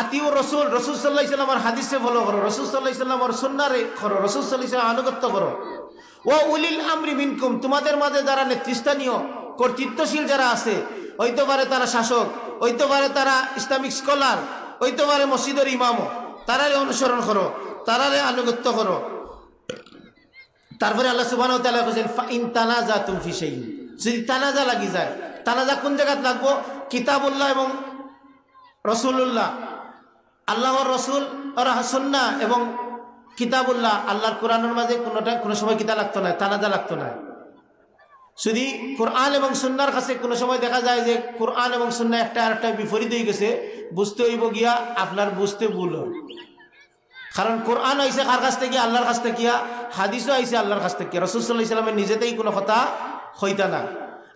আতিউ রসুল রসুল সাল্লাহ ইসলামের হাদিসে ফলো করো, রসুল সাল্লাহ ইসলামের সন্ন্যারে করো, রসুল সাল্লাহ ইসলাম আনুগত্য করো। ও উলিল আমরি মিনকুম, তোমাদের মাঝে যারা নেতৃস্থানীয়, কর্তৃত্বশীল যারা আছে হইতে পারে তারা শাসক হইতে পারে তারা ইসলামিক স্কলার হইতে পারে মসজিদের ইমামও, তারারে অনুসরণ করো, তারারে আনুগত্য করো। তারপরে আল্লাহ সুবাহ ইন তানাজা তুম ফিসেই যদি তানাজা লাগি যায়, তানাজা কোন জায়গাত লাগবো? কিতাবুল্লাহ এবং রসুল্লাহ আল্লাহর রসুল সন্না এবং কিতাবুল্লাহ, আল্লাহর কোরআনের মাঝে কোনোটা, কোনো সময় কিতা লাগতো না তানাজা লাগতো না। যদি কোরআন এবং সুন্নার কাছে কোনো সময় দেখা যায় যে কোরআন এবং সুন্না একটা আরেকটা বিপরীত হয়ে গেছে, বুঝতে হইব গিয়া আপনার বুঝতে ভুল কারণ কোরআন আইসে কার কাছ থেকে? আল্লাহর কাছ থেকে। হাদিসও আইসে আল্লাহর কাছ থেকে। রসুল্লাহ ইসলামের নিজেতেই কোনো কথা হইতা না।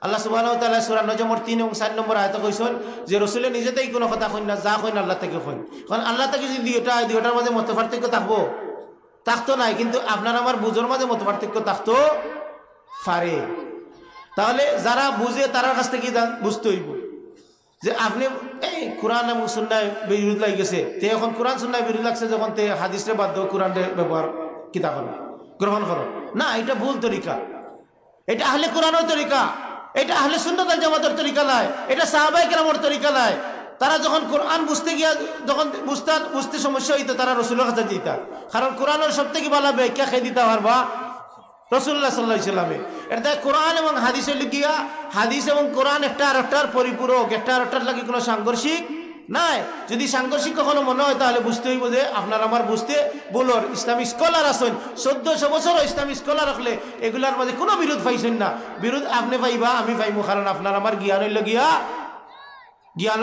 আল্লাহ সুবাহ সুরা নজমর তিন এবং চার নম্বর আয়ত কইসন যে রসুলের নিজেতেই কোনো কথা কইন না, যা কইন আল্লাহ থেকে কইন। কারণ আল্লাহ থেকে যদি দুইটা, দুইটার মাঝে মত পার্থক্য থাকব, থাকতো নাই, কিন্তু আপনার আমার বুঝোর মাঝে মত পার্থক্য থাকতো পারে। তাহলে যারা বুঝে তার কাছ থেকে বুঝতে হইব। যে আপনি, এই কোরআন এবং সুন্নায় বিরোধ লাগি গেছে তে এখন কোরআন সুন্নায় বিরোধ লাগছে যখন তে হাদিসে বাধ্য কোরআন ব্যবহার কিতা করো গ্রহণ করো না, এটা ভুল তরিকা। এটা আহলে কোরআনের তরিকা। এটা আহলে সুন্দর জামাতের তরিকা নয় এটা সাহাবাই কেরামর তরিকা নয় তারা যখন কোরআন বুঝতে গিয়া যখন বুঝতে বুঝতে সমস্যা হইতো, তারা রসুলের কাছে দিতা। কারণ কোরআনের সব থেকে বলা ব্যাখ্যা খেয়ে দিতে পারবা? রসুল্লাহ সাল্লাহ ইসলামে এটা কোরআন এবং হাদিসের লিখিয়া, হাদিস এবং কোরআন একটা আর একটার পরিপূরক, একটা আর একটার লাগে কোনো সাংঘর্ষিক নাই। যদি সাংঘর্ষিক কখনো মনে হয়, তাহলে বুঝতে হইব যে আপনার আমার বুঝতে বলোর ইসলামী স্কলার আছেন। চোদ্দশো বছর ইসলামী স্কলার রাখলে এগুলার মাঝে কোনো বিরোধ পাইছেন না। বিরোধ আপনি পাইবা, আমি পাইবো কারণ আপনার আমার জ্ঞান হইল গিয়া, জ্ঞান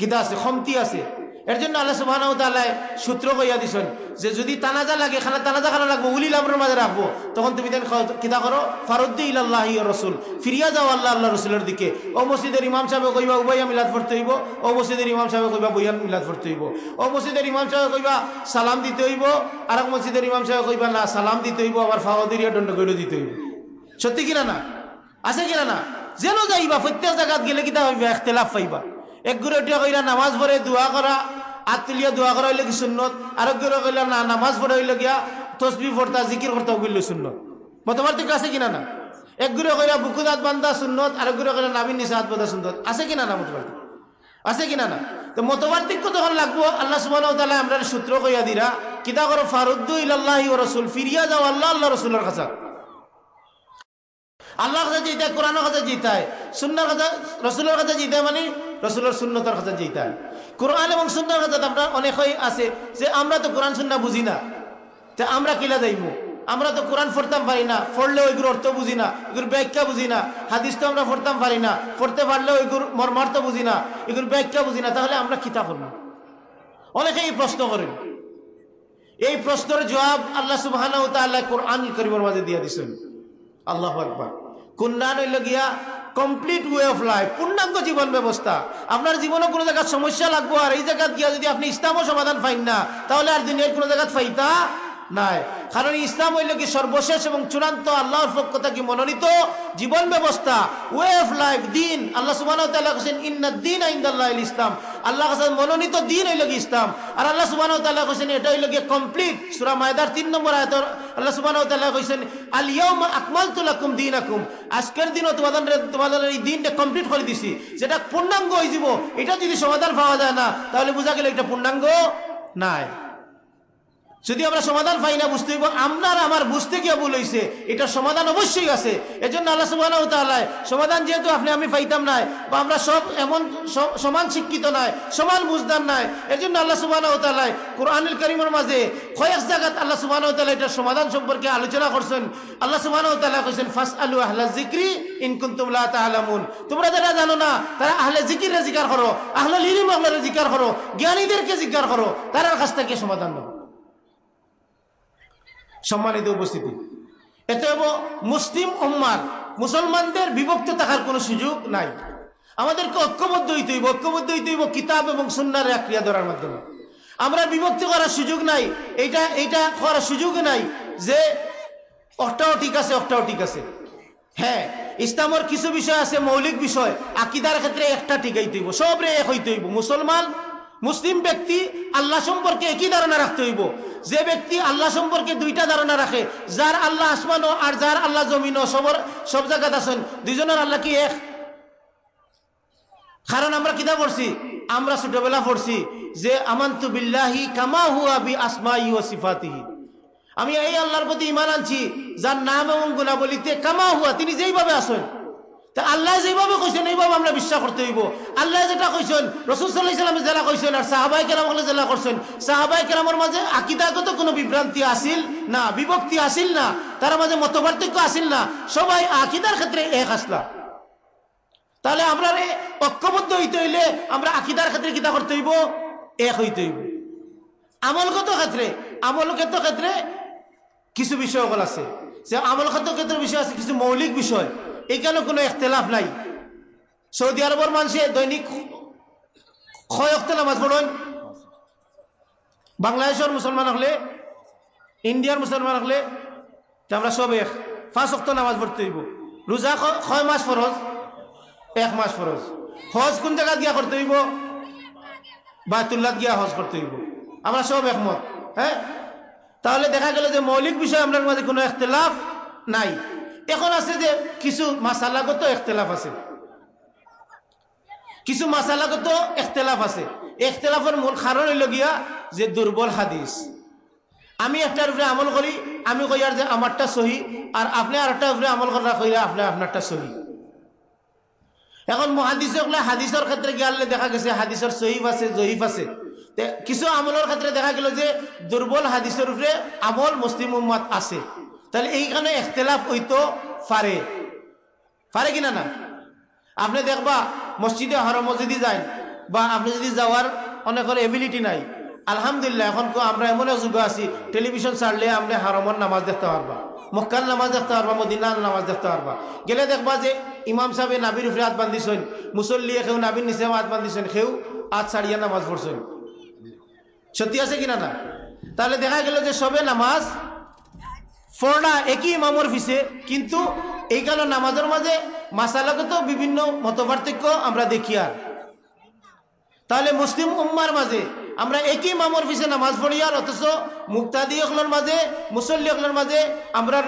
গীতা আছে খমতি আছে। এর জন্য আল্লাহ সুবাহ সূত্র কইয়া দিছেন যে যদি তানাজা লাগে, খানা তানাজা খানা রাখব উলিল আমরের মাঝে রাখব, তখন তুমি দেন কিতা করো? ফারুদ্দি ইল্লাহ রসুল। ফিরিয়া যাও আল্লাহ আল্লাহ রসুলের দিকে। ও মসজিদের ইমাম সাহেব কইবা, উবাইয়া মিলাদ পড়তে হইব। ও মসজিদের ইমাম সাহেব কইবা বইয়ান মিলাদ পড়তে হইব। ও মসজিদের ইমাম সাহেব কইবা, সালাম দিতে হইব। আর এক মসজিদের ইমাম সাহেব কইবা, না, সালাম দিতে হইব, আবার ফাওয়াদিরিয়া দণ্ড কইলে দিতে হইব। সত্যি কিনা না? আছে কিনা না? যেন যাইবা, প্রত্যেক জায়গাত গেলে কিতা হইবা? এখতেলাফ পাইবা। এক গুড়ে উঠিয়া কইরা নামাজ পড়ে দোয়া করা, হাত দোয়া করা হইলে কি সুন্নত? আর কইলা না, নামাজ পড়ে হইলে গিয়া তসবি পড়তা, জিকির করতা কইলে সুন্নত। মতবার থেকে আছে কিনা না? এক গুড়ে কইরা বুকু দাঁত বান্ধা সুন্নত, আর গুড়ে কইলা নাবিন নিচে হাত বান্ধা সুন্নত। আছে কিনা না মতবার আছে কিনা না? তো মতবার্তিক তখন লাগবো, আল্লাহ সুবাহ আমরা সূত্র কইয়া দিরা, কিতা করো, ফারুদ্দু ইল্লাহ রসুল, ফিরিয়া যাও আল্লাহ আল্লাহ রসুলের কাছে। আল্লাহর কাছে যেতে কোরআনের কাছে যেতে হয় সুন্নার কাছে, রসুলের কাছে যেতে মানে রসুলের সুন্নতর যেতে হয় কোরআন এবং সুন্নার কাছে আমরা অনেকই আছে যে আমরা তো কোরআন সুন্না বুঝি না। তে আমরা কিলা যাইব আমরা তো কোরআন পড়তাম পারি না, পড়লেও ওইগুলো অর্থ বুঝি না এগুলো ব্যাখ্যা বুঝি না, হাদিস তো আমরা পড়তাম পারি না, পড়তে পারলেও এগুলো মর্মার্থ বুঝি না এগুলো ব্যাখ্যা বুঝি না, তাহলে আমরা কিতা করব অনেকে এই প্রশ্ন করেন। এই প্রশ্নের জবাব আল্লাহ সুবাহ কোরআন করিমের মাঝে দিয়ে দিছেন। আল্লাহ আকবর। কুন্ডান হইল গিয়া কমপ্লিট ওয়ে অফ লাইফ পূর্ণাঙ্গ জীবন ব্যবস্থা। আপনার জীবনে কোনো জায়গায় সমস্যা লাগবো আর এই জায়গায় গিয়া যদি আপনি ইসলামও সমাধান পাইন না, তাহলে আর দুনিয়ার কোনো জায়গায় ফাইতা নাই। কারণ ইসলাম হইল কি সর্বশেষ এবং চূড়ান্ত আল্লাহর পক্ষ থেকে মনোনীত জীবন ব্যবস্থা ওয়ে অফ লাইফ দিন আল্লাহ ইন্না দিন ইসলাম। আল্লাহ হাসান মনোনীত দিন হইল কি ইসলাম। আর আল্লাহ সুবাহ হোসেন এটা হইল গিয়ে কমপ্লিট সুরা মায়দার তিন নম্বর আয়তর আল্লাহ সুবাহ কইছেন আলিয়াম আকমাল তুলাকুম দিন আকুম আজকের দিনও তোমাদের তোমাদের এই দিনটা কমপ্লিট করে দিছি। যেটা পূর্ণাঙ্গ হয়ে যাব, এটা যদি সমাধান পাওয়া যায় না, তাহলে বোঝা গেল এটা পূর্ণাঙ্গ নাই। যদি আমরা সমাধান পাই না, বুঝতে হইব, আপনার আমার বুঝতে গিয়ে ভুল হয়েছে এটা সমাধান অবশ্যই আছে। এজন্য আল্লাহ সুবাহ সমাধান যেহেতু আপনি, আমি পাইতাম নাই, বা আমরা সব এমন সমান শিক্ষিত নাই, সমান বুঝদার নাই এর জন্য আল্লাহ সুবাহ কোরআনুল করিমের মাঝে কয়েক জায়গাত আল্লাহ সুবাহ এটার সমাধান সম্পর্কে আলোচনা করছেন। আল্লাহ সুবাহ কইছেন ফাস আলু আহলা জিক্রি ইনকুন তুমলা তাহলামুন তোমরা যারা জানো না, তারা আহলে জিকিরে জিকার করো, আহলে লিলিম আহলে জিকার করো, জ্ঞানীদেরকে জিজ্ঞার করো তার কাছ থেকে সমাধান নেব সম্মানিত উপস্থিতি। এতে মুসলিম উম্মার, মুসলমানদের বিভক্ত থাকার কোনো সুযোগ নাই। আমাদেরকে ঐক্যবদ্ধ হইতে হইব, ঐক্যবদ্ধ হইতে হইব কিতাব এবং সুন্নার ক্রিয়া ধরার মাধ্যমে। আমরা বিভক্তি করার সুযোগ নাই, এইটা এইটা করার সুযোগ নাই যে অটাও ঠিক আছে অটাও ঠিক আছে। হ্যাঁ ইসলামের কিছু বিষয় আছে, মৌলিক বিষয়, আকিদার ক্ষেত্রে একটা ঠিক হইতে হইব, সবরে এক হইতে হইব। মুসলমান মুসলিম ব্যক্তি আল্লাহ সম্পর্কে একই ধারণা রাখতে হইব। যে ব্যক্তি আল্লাহ সম্পর্কে দুইটা ধারণা রাখে, যার আল্লাহ আসমান আর যার আল্লাহ জমিন সবর সব জায়গাত আছেন, দুইজনের আল্লাহ কি এক? কারণ আমরা কিতা পড়ছি, আমরা ছোটবেলা পড়ছি যে, আমান্তু বিল্লাহি কামা হুয়া বি আসমাই ও সিফাতিহি। আমি এই আল্লাহর প্রতি ইমান আনছি, যার নাম এবং গুণাবলিতে কামা হুয়া, তিনি যেইভাবে আসেন তা আল্লাহ যেভাবে কইছেন এইভাবে আমরা বিশ্বাস করতে হইব। আল্লাহ যেটা কইছেন, রসুল সাল্লাহ ইসলামে জেলা কইছেন, আর সাহাবাই কেরাম হলে জেলা করছেন। সাহাবাই কেরামের মাঝে আকিদাগত কোনো বিভ্রান্তি আসিল না, বিভক্তি আসিল না, তার মাঝে মতপার্থক্য আসিল না, সবাই আকিদার ক্ষেত্রে এক আসলা। তাহলে আমরা ঐক্যবদ্ধ হইতে হইলে আমরা আকিদার ক্ষেত্রে কিতা করতে হইব? এক হইতে হইব। আমলগত ক্ষেত্রে আমলগত ক্ষেত্রে কিছু বিষয় আছে। যে আমলগত ক্ষেত্রে বিষয় আছে, কিছু মৌলিক বিষয়। এখানে কোনো এখতেলাফ নাই। সৌদি আরবের মানুষে দৈনিক ক্ষয় অক্ত নামাজ পড়েন বাংলাদেশের মুসলমান হলে, ইন্ডিয়ার মুসলমান হলে আমরা সব এক পাঁচ অক্ত নামাজ পড়তে হইব। রোজা ছয় মাস ফরজ, এক মাস ফরজ। হজ কোন জায়গা গিয়া করতে হইব? বায়তুল্লাহ গিয়া হজ করতে হইব। আমরা সব একমত হ্যাঁ? তাহলে দেখা গেল যে মৌলিক বিষয়ে আমরা মাঝে কোনো এখতলাফ নাই। এখন আছে যে কিছু মাসালাগত এখতলাফ আছে। কিছু মাসালাগত এখতলাফ আছে। এখতলাফের মূল কারণ হইল গিয়া যে দুর্বল হাদিস আমি একটার উপরে আমল করি আমি কই আর যে আমারটা সহি আর আপনি আর একটা উপরে আমল করা কইরা আপনি আপনারটা সহি। এখন মহাদিস হাদিসের ক্ষেত্রে গিয়ালে দেখা গেছে হাদিসের সহিফ আছে, জহিফ আছে। কিছু আমলের ক্ষেত্রে দেখা গেল যে দুর্বল হাদিসের উপরে আমল মুসলিম উম্মাদ আছে। তাহলে এইখানে এখতলাফ হইতো পারে পারে কিনা না? আপনি দেখবা, মসজিদে হরম যদি যায় বা আপনি যদি যাওয়ার অনেকের এবিলিটি নাই, আলহামদুলিল্লাহ, এখন তো আমরা এমন যুগ আছি টেলিভিশন ছাড়লে আপনি হারমর নামাজ দেখতে পারবা, মক্কার নামাজ দেখতে পারবা, মদিনার নামাজ দেখতে পারবা। গেলে দেখবা যে ইমাম সাহেব নাবির উপরে হাত বান্ধিছেন, মুসল্লিয়ে কেউ নাবির নিচে হাত বান্ধিছেন, কেউ হাত ছাড়িয়া নামাজ পড়ছেন। সত্যি আছে কিনা না? তাহলে দেখা গেল যে সবে নামাজ ফোরনা একই ইমামর ফিসে কিন্তু এই কালো নামাজের মাঝে মাসালাগত বিভিন্ন মতপার্থক্য আমরা দেখি আর। তাহলে মুসলিম উম্মার মাঝে আমরা একই মামর ফিসে নামাজ পড়ি আর, অথচ মুক্তাদি অকলের মাঝে, মুসল্লি অকলের মাঝে আমরা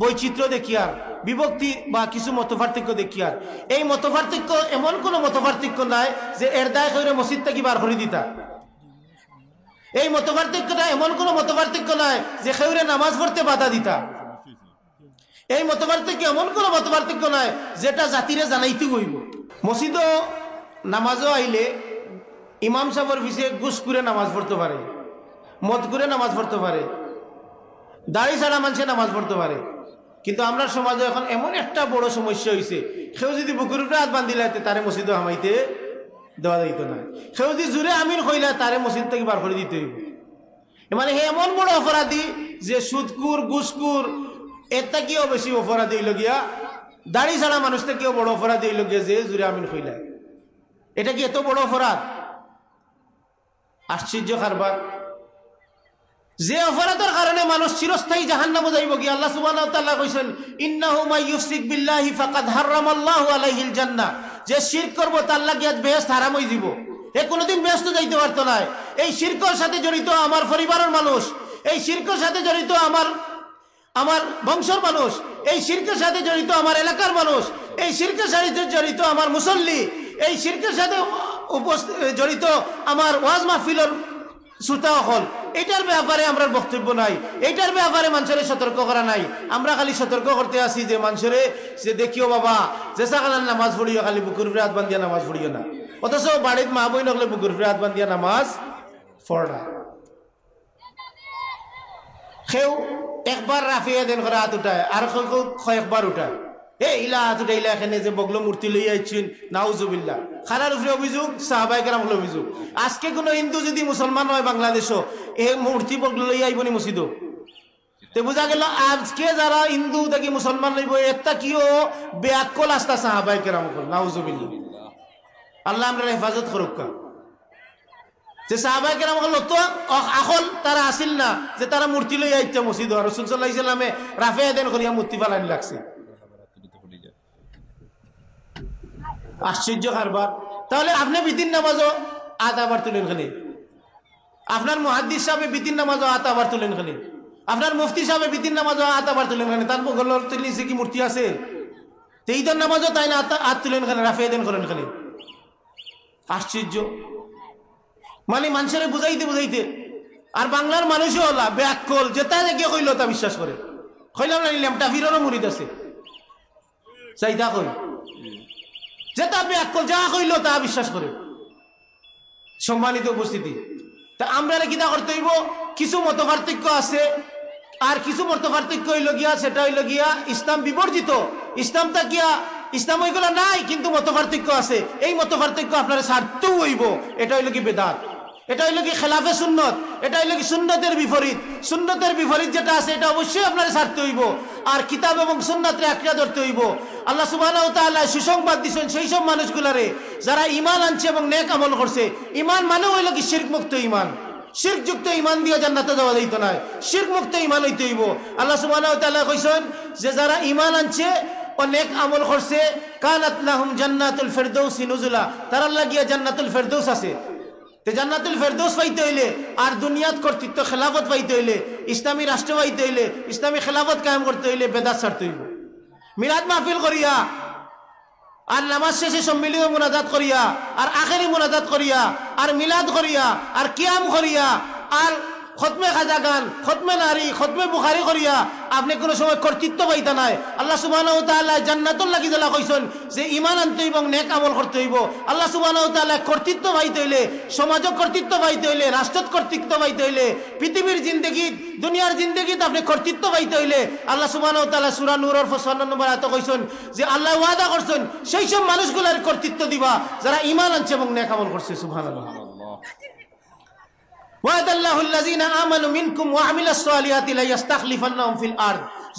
বৈচিত্র্য দেখি আর, বিভক্তি বা কিছু মতপার্থক্য দেখি আর। এই মতপার্থক্য এমন কোনো মতপার্থক্য নাই যে এর দায় করে মসজিদ থেকে বার করে দিতা। এই মতপার্থক্যটা এমন কোনো মতপার্থক্য নাই যে খেউরে নামাজ পড়তে বাধা দিতা। এই মতপার্থক্য এমন কোনো মতপার্থক্য নাই যেটা জাতিরে জানাইতে হইব। মসজিদও নামাজও আইলে ইমাম সাহেবের পিছিয়ে গুস করে নামাজ পড়তে পারে, মদ করে নামাজ পড়তে পারে, দাড়ি ছাড়া মানুষে নামাজ পড়তে পারে। কিন্তু আমরা সমাজে এখন এমন একটা বড় সমস্যা হয়েছে সেও যদি বুকুর উপরে হাত বান্ধিলাইতে তারে মসজিদও হামাইতে দেওয়া যাইত না। সেও যদি জুড়ে আমিন কইলা তারে মসজিদ থেকে বার করে দিতে হইব। মানে এমন বড় অপরাধী যে সুদকুর গুসকুর এটা থেকেও বেশি অপরাধী হইল গিয়া, দাড়ি ছাড়া মানুষ থেকেও বড় অপরাধী হইল গিয়া যে জুড়ে আমিন হইলে। এটা কি এত বড় অপরাধ? আশ্চর্য কারবার। যে অপরাধের কারণে মানুষ চিরস্থায়ী জাহান্নামে যাইব কি আল্লাহ জান্নাহ। যে শিরক করব তার লাগি আজ বেহেশত হারাম হই যাব এ কোনোদিন বেহেশত যাইতে পারতো না। এই শিরকের সাথে জড়িত আমার পরিবারের মানুষ, এই শিরকের সাথে জড়িত আমার আমার বংশের মানুষ, এই শিরকের সাথে জড়িত আমার এলাকার মানুষ, এই শিরকের সাথে জড়িত আমার মুসল্লি, এই শিরকের সাথে জড়িত আমার ওয়াজ মাহফিলের শ্রোতা হল, এটার ব্যাপারে আমরা বক্তব্য নাই, এটার ব্যাপারে মানুষের সতর্ক করা নাই। আমরা খালি সতর্ক করতে আসি যে মানুষের, যে দেখিও বাবা জেসা খালার নামাজ পড়িও, খালি বুকুর ফিরে হাত বান্ধিয়া নামাজ পড়িও না। অথচ বাড়িত মা বই নকলে বুকুর ফিরে হাত বান্ধিয়া নামাজ পড়া সেও একবার রাফিয়া দেন করে হাত উঠায়, আর কয়েকবার উঠায়। এ ইলা হাত উঠে ইলা এখানে যে বগলো মূর্তি লই আইছেন নাউজুবিল্লা খানার উপরে অভিযোগ সাহাবাই কেরাম অভিযোগ। আজকে কোনো হিন্দু যদি মুসলমান হয় বাংলাদেশও, এ মূর্তি বগলো লই আইবনি মসজিদও। তে বোঝা গেল, আজকে যারা হিন্দু দেখি মুসলমান লইব একটা কিও বেআকল আস্তা সাহাবাই কেরাম নাউজুবিল্লা আল্লাহ আমরা হেফাজত করুক যে সাহাবাই কেরাম হল তো আখল তারা আসিল না, যে তারা মূর্তি লই আইতে মসজিদ রসুল সাল্লাহ ইসলামে রাফে দেন করিয়া মূর্তি ফালানি লাগছে। আশ্চর্য কারবার। তাহলে আপনি বিতিন নামাজও আত আবার তুলেন খালি। আপনার মহাদ্দিস সাহেব বিতিন নামাজও আত আবার তুলেন খালি। আপনার মুফতি সাহেব বিতিন নামাজও আত আবার তুলেন খালি। তার গলার তুলিছে কি মূর্তি আছে? তেইদর নামাজও তাই না আত তুলেন খালি, রাফে দেন করেন খালি। আশ্চর্য। মানে মানুষের বুঝাইতে বুঝাইতে আর বাংলার মানুষও হলা ব্যাকল যেটা গিয়ে কইল তা বিশ্বাস করে। কইলাম না ল্যামটা ফিরোরও মুড়িদ আছে। চাইতা কই? যেটা ব্যাকল যা কইল তা বিশ্বাস করে সম্মানিত উপস্থিতি। তা আমরা কিতা করতে হইব? কিছু মত আছে। আর কিছু মত পার্থক্য হইল গিয়া, সেটা হইল গিয়া ইসলাম বিবর্জিত। ইসলামটা গিয়া ইসলাম ওইগুলো নাই, কিন্তু মত আছে। এই মত পার্থক্য আপনার সারতেও হইব। এটা হইল কি বেদাত। এটা হইল কি খেলাফে সুন্নত? এটা হইল কি সুন্নতের বিপরীত? সুন্নতের বিপরীত যেটা আছে, এটা অবশ্যই আপনার ছাড়তে হইব। আর কিতাব এবং সুন্নতরে আঁকড়া ধরতে হইব। আল্লাহ সুবাহ সুসংবাদ দিচ্ছেন সেই সব মানুষগুলারে, যারা ইমান আনছে এবং নেক আমল করছে। ইমান মানে হইল কি শির্ক মুক্ত ইমান শির্ক যুক্ত ইমান দিয়ে জান্নাতে যাওয়া যাইত না। শির্ক মুক্ত ইমান হইতে হইব। আল্লাহ সুবাহ কইছেন যে যারা ইমান আনছে অনেক আমল করছে, কানাত লাহুম জান্নাতুল ফেরদৌসি নুজুলা। তারা লাগিয়া জান্নাতুল ফেরদৌস আছে। জান্নাতুল ফেরদৌস পাইতে হইলে, আর দুনিয়াত কর্তৃত্ব খেলাফত পাইতে হইলে, ইসলামী রাষ্ট্র পাইতে হইলে, ইসলামী খেলাফত কায়েম করতে হইলে বেদাত ছাড়তে হইব। মিলাদ মাহফিল করিয়া, আর নামাজ শেষে সম্মিলিত মোনাজাত করিয়া, আর আখেরি মোনাজাত করিয়া, আর মিলাদ করিয়া, আর কিয়াম করিয়া, আর খতমে খাজা গান, খতমে নারী, খতমে বুখারি করিয়া আপনি কোনো সময় কর্তৃত্ব পাইতা নাই। আল্লাহ সুবাহ জান্নাতুল লাগি জ্বালা কইসন যে ইমান আনতে এবং নেক আমল করতে হইব। আল্লাহ সুবাহ কর্তৃত্ব পাইতে হইলে সমাজক কর্তৃত্ব পাইতে হইলে, রাষ্ট্রত কর্তৃত্ব পাইতে হইলে, পৃথিবীর জিন্দগিত দুনিয়ার জিন্দগিত আপনি কর্তৃত্ব পাইতে হইলে, আল্লাহ সুবাহ সুরা নুরর নম্বর এত কইসন যে আল্লাহ ওয়াদা করছেন, সেই সব মানুষগুলার কর্তৃত্ব দিবা, যারা ইমান আনছে এবং নেক আমল করছে সুবহান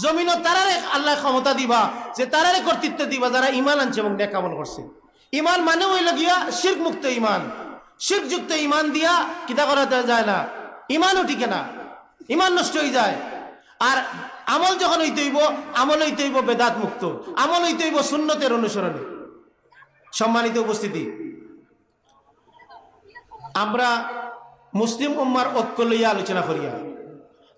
জমিনও তারারে আল্লাহ ক্ষমতা দিবা, যে তারারে কর্তৃত্ব দিবা, যারা ইমান আনছে এবং নেক আমল করছে। ইমান মানে হইল গিয়া শির্ক মুক্ত ইমান শির্ক যুক্ত ইমান দিয়া কিতা করা যায় না? ইমানও টিকে না। ইমান নষ্ট হয়ে যায়। আর আমল যখন হইতে হইব, আমল হইতে হইব বেদাত মুক্ত আমল হইতে হইব সুন্নতের অনুসরণে। সম্মানিত উপস্থিতি। আমরা মুসলিম উম্মার ঐক্য লইয়া আলোচনা করিয়া।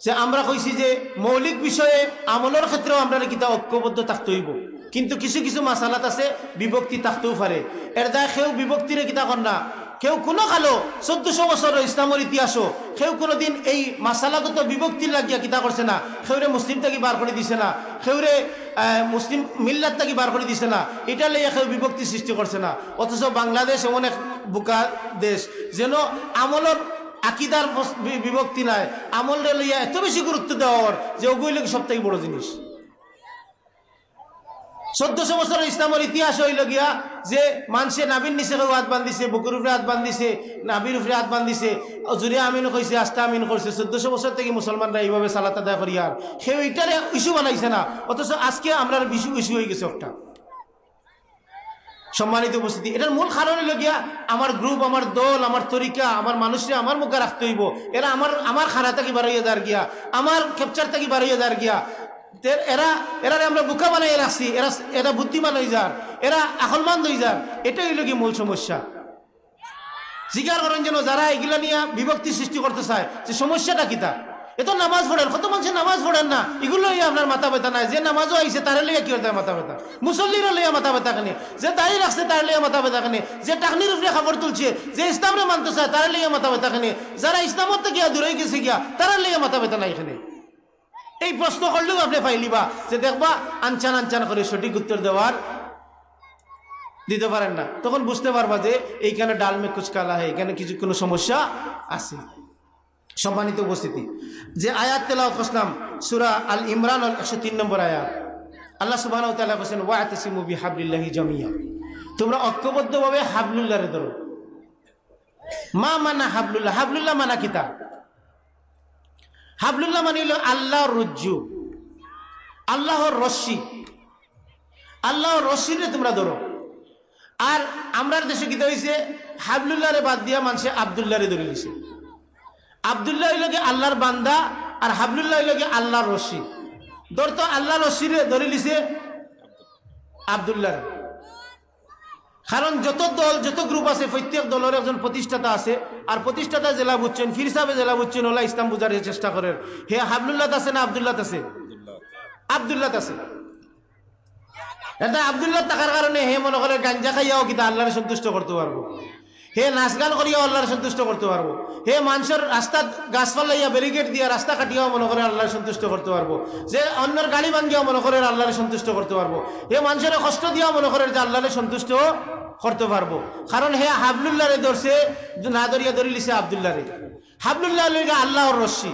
যে আমরা কইছি যে মৌলিক বিষয়ে আমলের ক্ষেত্রেও আমরা কিতা ঐক্যবদ্ধ থাকতে হইব। কিন্তু কিছু কিছু মাসালাত আছে, বিভক্তি থাকতেও পারে। এর দায় সেও বিভক্তিরে কিতা না। কেউ কোনো কালো চোদ্দশো বছর ইসলামের ইতিহাসও, কেউ কোনোদিন এই মাসালাগত বিভক্তি লাগিয়া কিতা করছে না। সেউরে মুসলিম তাকে বার করে দিছে না। সেউরে মুসলিম মিল্লাত তাকে বার করে দিছে না। এটা লইয়া কেউ বিভক্তি সৃষ্টি করছে না। অথচ বাংলাদেশ এমন এক বোকা দেশ, যেন আমলের আকিদার বিভক্তি নাই। আমল লইয়া এত বেশি গুরুত্ব দেওয়ার যে ওগুলি সব থেকে বড় জিনিস। চোদ্দশো বছরের ইসলামের ইতিহাস হইল গিয়া যে মানুষে নাবির নিচে হাত বান্ধিছে, বুকুর উপরে হাত বান্ধিছে, নাবির উপরে হাত বান্ধিছে জুড়ে আমিন কইছে, আস্তা আমিন করছে। চোদ্দশো বছর থেকে মুসলমানরা এইভাবে সালাত আদায় করি আর সে ওইটারে ইস্যু বানাইছে না, অথচ আজকে আমরা বিশু ইস্যু হয়ে গেছে একটা। সম্মানিত উপস্থিতি। এটার মূল কারণ হইল গিয়া আমার গ্রুপ আমার দল, আমার তরিকা, আমার মানুষরা আমার মুখে রাখতে হইব। এরা আমার আমার খানা থাকি বাড়াইয়া যার গিয়া, আমার ক্যাপচার থাকি বাড়াইয়া যার গিয়া এরা এরা আমরা বোকা বানাই রাখছি, এরা এরা বুদ্ধিমান হয়ে যার এরা আকলমান হয়ে যার এটাই হইল কি মূল সমস্যা। স্বীকার করেন যেন যারা এগুলা নিয়ে বিভক্তি সৃষ্টি করতে চায়, যে সমস্যাটা কিতা এত নামাজ পড়েন, কত মানুষের নামাজ পড়েন না? এগুলো লইয়া আপনার মাথা ব্যথা নাই। যে নামাজও আইসে তারা লইয়া কি হয় মাথা ব্যথা? মুসল্লিরও লইয়া মাথা ব্যথা খানে যে দাঁড়িয়ে রাখছে, তারা লইয়া মাথা ব্যথা খানে যে টাকনির উপরে খবর তুলছে, যে ইসলামরে মানতে চায়, তারা লইয়া মাথা ব্যথা খানে যারা ইসলামত থেকে দূরে গেছে গিয়া, তারা লইয়া মাথা ব্যথা নাই এখানে এই প্রশ্ন করলেও আপনি ফাইলিবা যে দেখবা আনচান আনচান করে সঠিক উত্তর দেওয়ার দিতে পারেন না। তখন বুঝতে পারবা যে এইখানে ডালমে কুচকালা হয় এখানে কিছু কোনো সমস্যা আছে। সম্মানিত উপস্থিতি। যে আয়াত তেলাওয়াত করলাম সুরা আল ইমরান একশো তিন নম্বর আয়াত। আল্লাহ সুবাহ তালা বলছেন ওয়াতিসিমু বি হাবলিল্লাহি জমিয়া। তোমরা ঐক্যবদ্ধভাবে হাবলুল্লাহরে ধরো মা মানা হাবলুল্লাহ হাবলুল্লাহ মানা কিতা হাবলুল্লাহ মানে হলো আল্লাহর রজ্জু, আল্লাহর রশ্মি। আল্লাহর রশ্মিরে তোমরা ধরো আর আমরার দেশে কিতা হয়েছে হাবলুল্লাহরে বাদ দিয়া মানুষে আবদুল্লাহরে ধরে নিছে আবদুল্লাহ হইলগে আল্লাহর বান্দা আর হাবলুল্লাহ হইলগে আল্লাহর রশি। ধরতো আল্লাহ রশিরে ধরে লিছে আবদুল্লাহ কারণ যত দল, যত গ্রুপ আছে, প্রত্যেক দলের একজন প্রতিষ্ঠাতা আছে, আর প্রতিষ্ঠাতা জেলা বুঝছেন, ফির সাহেবে জেলা বুঝছেন, ওলা ইসলাম বুঝার চেষ্টা করেন। হে হাবলুল্লাহ আছে না আবদুল্লাহ আছে আবদুল্লাহ আছে এটা আবদুল্লাহ থাকার কারণে হে মনে করে গাঞ্জা খাইয়াও কিন্তু আল্লাহরে সন্তুষ্ট করতে পারব। হে নাচ গান করিয়া আল্লাহর সন্তুষ্ট করতে পারব। হে মানুষের রাস্তা গাছপালাইয়া ব্যারিকেড দিয়া রাস্তা কাটিয়াও মনে করে আল্লাহর সন্তুষ্ট করতে পারব। যে অন্যের গাড়ি ভাঙ্গিয়াও মনে করে আল্লাহরে সন্তুষ্ট করতে পারব। হে মানুষের কষ্ট দিয়াও মনে করে যে আল্লাহরে সন্তুষ্ট করতে পারব। কারণ হে হাবলুল্লাহরে ধরছে, না ধরিয়া ধরিলিছে আবদুল্লাহরে। হাবলুল্লাহ আল্লাহর রশ্মি।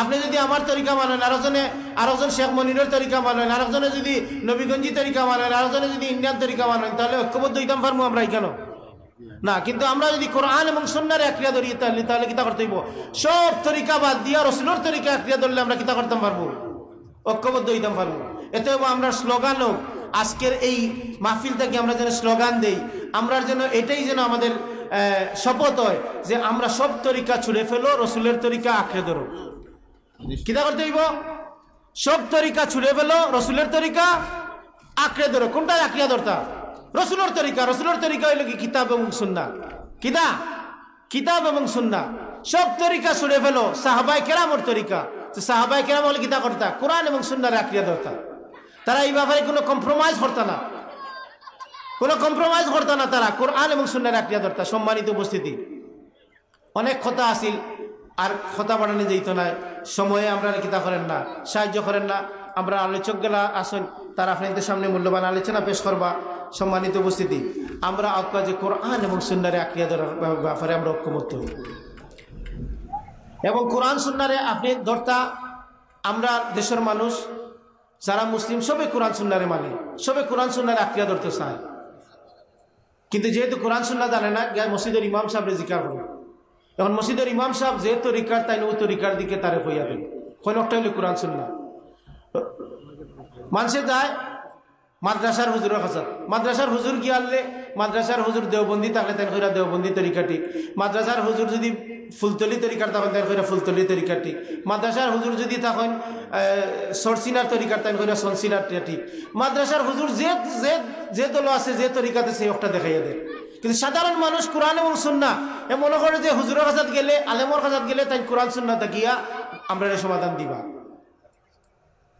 আপনি যদি আমার তরিকা মানেন, আরেকজনে, আরেকজন শেখ মনিরের তরিকা মানেন, আরেকজনে যদি নবীগঞ্জি তরিকা মানেন, আরেকজনে যদি ইন্ডিয়ান তরিকা মানেন, তাহলে ঐক্যবদ্ধ হইতাম পারব আমরা কেন? না, কিন্তু আমরা যদি কোরআন এবং সন্ন্যারে আক্রিয়া ধরি, তাহলে তাহলে কিতা করতে হইব? সব তরিকা বাদ দিয়া রসুলোর তরিকা আক্রিয়া ধরলে আমরা কিতা করতাম পারব? ঐক্যবদ্ধ হইতাম পারব এতে আমরা স্লোগান হোক, আজকের এই মাহফিল থেকে আমরা যেন স্লোগান দেই আমরা যেন এটাই যেন আমাদের শপথ হয় যে আমরা সব তরিকা ছুড়ে ফেলো, রসুলের তরিকা আঁকড়ে ধরো। কিতা করতে হইব? সব তরিকা ছুড়ে ফেলো, রসুলের তরিকা, আঁকড়ে ধরো। কোনটা আঁকড়িয়া ধরতা? রসুলের তরিকা রসুলের তরিকা হইল কি কিতাব এবং সুন্না? কিতা? কিতাব এবং সুন্না। সব তরিকা ছুড়ে ফেলো সাহাবাই কেরামর তরিকা। সাহাবাই কেরাম হলে কিতা করতা? কোরআন এবং সুন্নারে আঁকড়িয়া ধরতা। তারা এই ব্যাপারে কোনো কম্প্রোমাইজ করতা না। কোনো কম্প্রোমাইজ করতো না তারা। কোরআন এবং সুন্নার আক্রিয়া ধরতা। সম্মানিত উপস্থিতি। অনেক কথা আসিল আর কথা বাড়ানো যেত না। সময়ে আমরা কিতা করেন না, সাহায্য করেন না। আমরা আলোচক গেলা আসেন, তারা আপনাদের সামনে মূল্যবান আলোচনা পেশ করবা। সম্মানিত উপস্থিতি, আমরা আক্কা যে কোরআন এবং সুন্নারে আক্রিয়া ধরার ব্যাপারে আমরা ঐক্যমত্য হই এবং কোরআন সুন্নারে আপনি ধরতা, আমরা দেশের মানুষ, যারা মুসলিম, সবে কোরআন সুন্নারে মানে সবে কোরআন সুন্নারে আক্রিয়া ধরতে চায়। কিন্তু যেহেতু কোরআন সুন্না জানে না মসজিদের ইমাম সাহেব জিকার করে এখন মসজিদের ইমাম সাহেব যে তরিকার তাই ওই তরিকার দিকে তারে হইয়া দেন কয়নকটা হইলে কোরআন সুন্না মানুষে যায়, মাদ্রাসার হুজুরের কাছে মাদ্রাসার হুজুর কি আনলে, মাদ্রাসার হুজুর দেওবন্দি থাকলে তাই কইরা দেওবন্দি তরিকা ঠিক। মাদ্রাসার হুজুর যদি ফুলতলি তরিকার তখন তাই কইরা ফুলতলি তরিকা ঠিক। মাদ্রাসার হুজুর যদি তখন সরসিনার তরিকার তাই কইরা সনসিনার ঠিক। মাদ্রাসার হুজুর যে যে যে দল আছে, যে তরিকাতে সেই একটা দেখাইয়া দেয়। কিন্তু সাধারণ মানুষ কোরআন এবং সুন্না এ মনে করে যে হুজুরের কাছাত গেলে, আলেমর কাছাত গেলে তাই কোরআন সুন্না তাকিয়া আমরা সমাধান দিবা।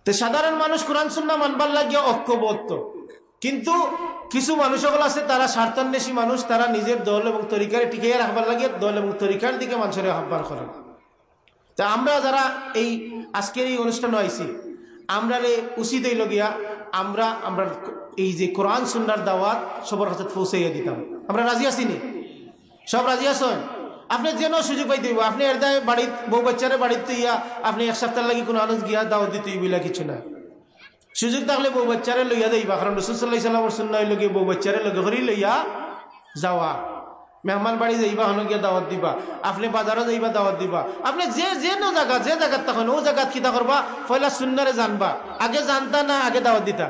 তো সাধারণ মানুষ কোরআন সুন্না মানবার লাগিয়া ঐক্যবদ্ধ। কিন্তু কিছু মানুষ সকল আছে, তারা স্বার্থান্বেষী মানুষ, তারা নিজের দল এবং তরিকার টিকে রাখবার লাগে দল এবং তরিকার দিকে মানুষের আহ্বান করেন তা আমরা যারা এই আজকের এই অনুষ্ঠানে আইছি, আমরা রে উচিত হইল গিয়া আমরা আমরা এই যে কোরআন সুন্নার দাওয়াত সবার কাছে পৌঁছাইয়া দিতাম। আমরা রাজি আছি নি? সব রাজি আছেন? আপনি যেন সুযোগ পাই দিব। আপনি এর দায় বাড়িত বউ বাচ্চারে বাড়িতে ইয়া আপনি এক সপ্তাহ লাগি কোনো আলোচ গিয়া দাওয়াত দিতে বলে কিছু না। সুযোগ থাকলে বউ বাচ্চারে লইয়া দেবা কারণ রসুল্লাহ সাল্লামর সুন্না হইল গিয়ে বউ বাচ্চারে লগে করি লইয়া যাওয়া। মেহমান বাড়ি যাইবা, হন গিয়া দাওয়াত দিবা। আপনি বাজারও যাইবা, দাওয়াত দিবা। আপনি যে যে নো জায়গা যে জায়গাত তখন ও জায়গাত কিতা করবা? পয়লা সুন্নারে জানবা। আগে জানতা না, আগে দাওয়াত দিতা।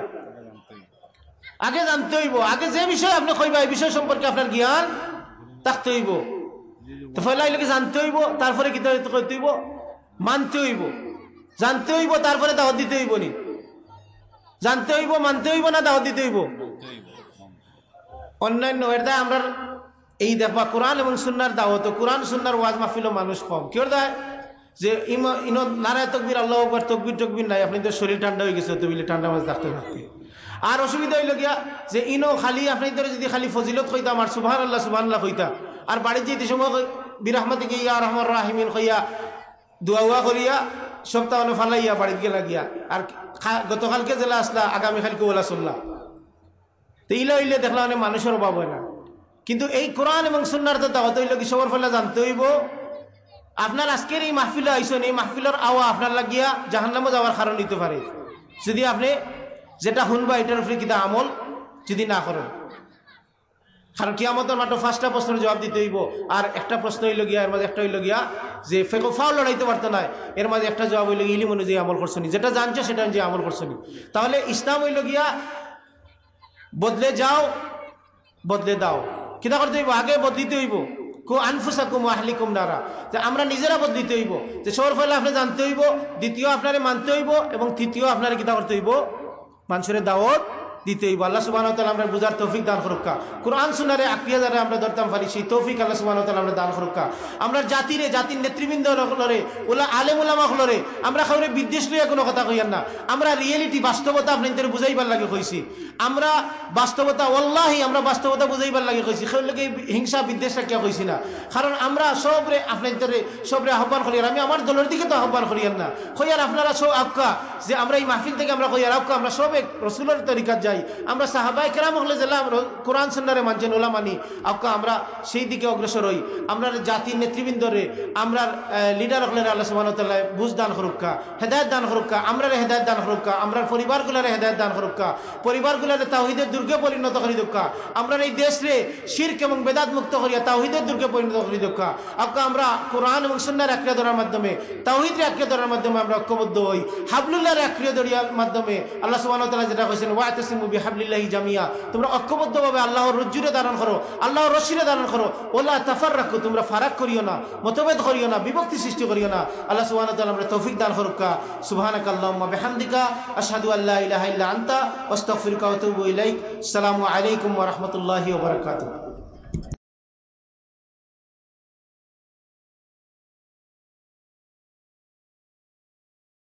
আগে জানতে হইব, আগে যে বিষয় আপনি কইবা, এই বিষয় সম্পর্কে আপনার জ্ঞান থাকতে হইব। তো এলাকে জানতে হইব, তারপরে কিতা করতে হইব? মানতে হইব। জানতে হইব, তারপরে দাওয়াত দিতে হইব নি। জানতে হইব, মানতে হইব না দাওয়াত দিতে হইব? অন্যান্য দ্বারা আমরা এই দেখবা কোরআন এবং সুন্নার দাওয়াত। কোরআন, সুন্নার ওয়াজ মাহফিল মানুষ কম। কেউ দেয়? যে ইনো নারায় তকবির, আল্লাহ তকবির টকবির নাই। আপনি তো শরীর ঠান্ডা হয়ে গেছে তবিলে ঠান্ডা মাছ থাকতে থাকতে আর অসুবিধা হইল গিয়া যে ইনো খালি আপনি ধরে যদি খালি ফজিলত কইতাম আর সুবাহ আল্লাহ সুবাহ আল্লাহ কইতা। আর বাড়ির যেতে সময় বিরহমতি গিয়া রহমান রাহিমিন কইয়া, দোয়া করিয়া সপ্তাহ ফালাইয়া বাড়িতে গেলা গিয়া। আর গতকালকে জেলা আসলা আগামীকালকে ওলা চললা। তো ইলে ইলে দেখলা অনেক মানুষের অভাব হয় না। কিন্তু এই কোরআন এবং সুন্নার তো দাওয়াত হইল কি, সবার ফলে জানতে হইব। আপনার আজকের এই মাহফিলে আইসেন, এই মাহফিলের আওয়া আপনার লাগিয়া জাহান্নামে যাওয়ার কারণ হইতে পারে। যদি আপনি যেটা শুনবা এটার উপরে কিতা আমল? যদি না করেন। কারণ কিয়ামতের মাত্র পাঁচটা প্রশ্নের জবাব দিতে হইব। আর একটা প্রশ্ন হইল গিয়া, এর মাঝে একটা হইল গিয়া, যে ফেকো ফাও লড়াইতে পারতো না, এর মাঝে একটা জবাব হইল গিয়ে, ইলিম অনুযায়ী আমল করছ নি। যেটা জানছো, সেটা অনুযায়ী আমল করছ নি। তাহলে ইসলাম হইল গিয়া, বদলে যাও, বদলে দাও। কিনা করতে হইব? আগে বদলিতে হইব। কু আনফুসাকুম আহলিকুম নারা। যে আমরা নিজেরা বদলিতে হইব। যে সবার ফলে আপনি জানতে হইব, দ্বিতীয় আপনারে মানতে হইব এবং তৃতীয় আপনারে কিতা করতে হইব? মানুষের দাওয়াত দিতে হইব আল্লাহ সুবাহ আমরা বুঝার তৌফিক দান করুকা কোরআন শুনারে আক্রিয়া দ্বারা আমরা ধরতাম পারি সেই তৌফিক আল্লাহ সুবাহ আমরা দান করুকা আমরা জাতিরে, জাতির নেতৃবৃন্দ হলরে, ওলা আলেম উলামা হলরে, আমরা খাওয়ারে বিদ্বেষ লইয়া কোনো কথা কইয়ার না। আমরা রিয়েলিটি বাস্তবতা আপনাদের বুঝাইবার লাগে কইছি। আমরা বাস্তবতা ওল্লাহি আমরা বাস্তবতা বুঝাইবার লাগে কইছি। সেগুলোকে হিংসা, বিদ্বেষ রাখিয়া কইছি না। কারণ আমরা সবরে আপনাদের, সবরে আহ্বান করিয়ার আমি আমার দলের দিকে তো আহ্বান করিয়ার না। কইয়ার আপনারা সব আক্কা যে আমরা এই মাহফিল থেকে আমরা কইয়ার আক্কা আমরা সব রসুলের তরিকাত যাই। যাই। আমরা সাহাবাই কেরাম হলে জেলাম কোরআন সন্ন্যারে মানছেন ওলা মানি আক্কা আমরা সেই দিকে অগ্রসর হই। আমরা জাতির নেতৃবৃন্দরে, আমরা লিডার হলে আল্লাহ সুবাহ বুঝ দান হরুক্কা হেদায়ত দান হরুক্কা আমরা হেদায়ত দান হরুক্কা আমরা পরিবারগুলারে হেদায়ত দান হরুক্কা পরিবারগুলারে তাহিদের দুর্গে পরিণত করি দক্ষা আমরা এই দেশরে শির্ক এবং বেদাত মুক্ত করিয়া তাহিদের দুর্গে পরিণত করি দক্ষা আক্কা আমরা কোরআন এবং সন্ন্যার আক্রিয়া ধরার মাধ্যমে তাহিদের আক্রিয়া ধরার মাধ্যমে আমরা ঐক্যবদ্ধ হই। হাবলুল্লাহর আক্রিয়া ধরিয়ার মাধ্যমে আল্লাহ সুবাহ যেটা কইছেন ওয়াতসিমু বিহাবলিল্লাহি জামিয়া। তোমরা ঐক্যবদ্ধভাবে আল্লাহর রজ্জুরে করো, আল্লাহর রশিরে ধারণ করো। ওলা তাফার রাখো তোমরা ফারাক করিও না, মতভেদ করিও না, বিভক্তি সৃষ্টি করিও না। আল্লাহ সুবাহ আমরা তৌফিক দান করুকা সুবহানাক আল্লাহুম্মা আনতা ওয়াস্তাগফিরুকা ইলাইক। আসসালামু আলাইকুম ওয়া রাহমাতুল্লাহি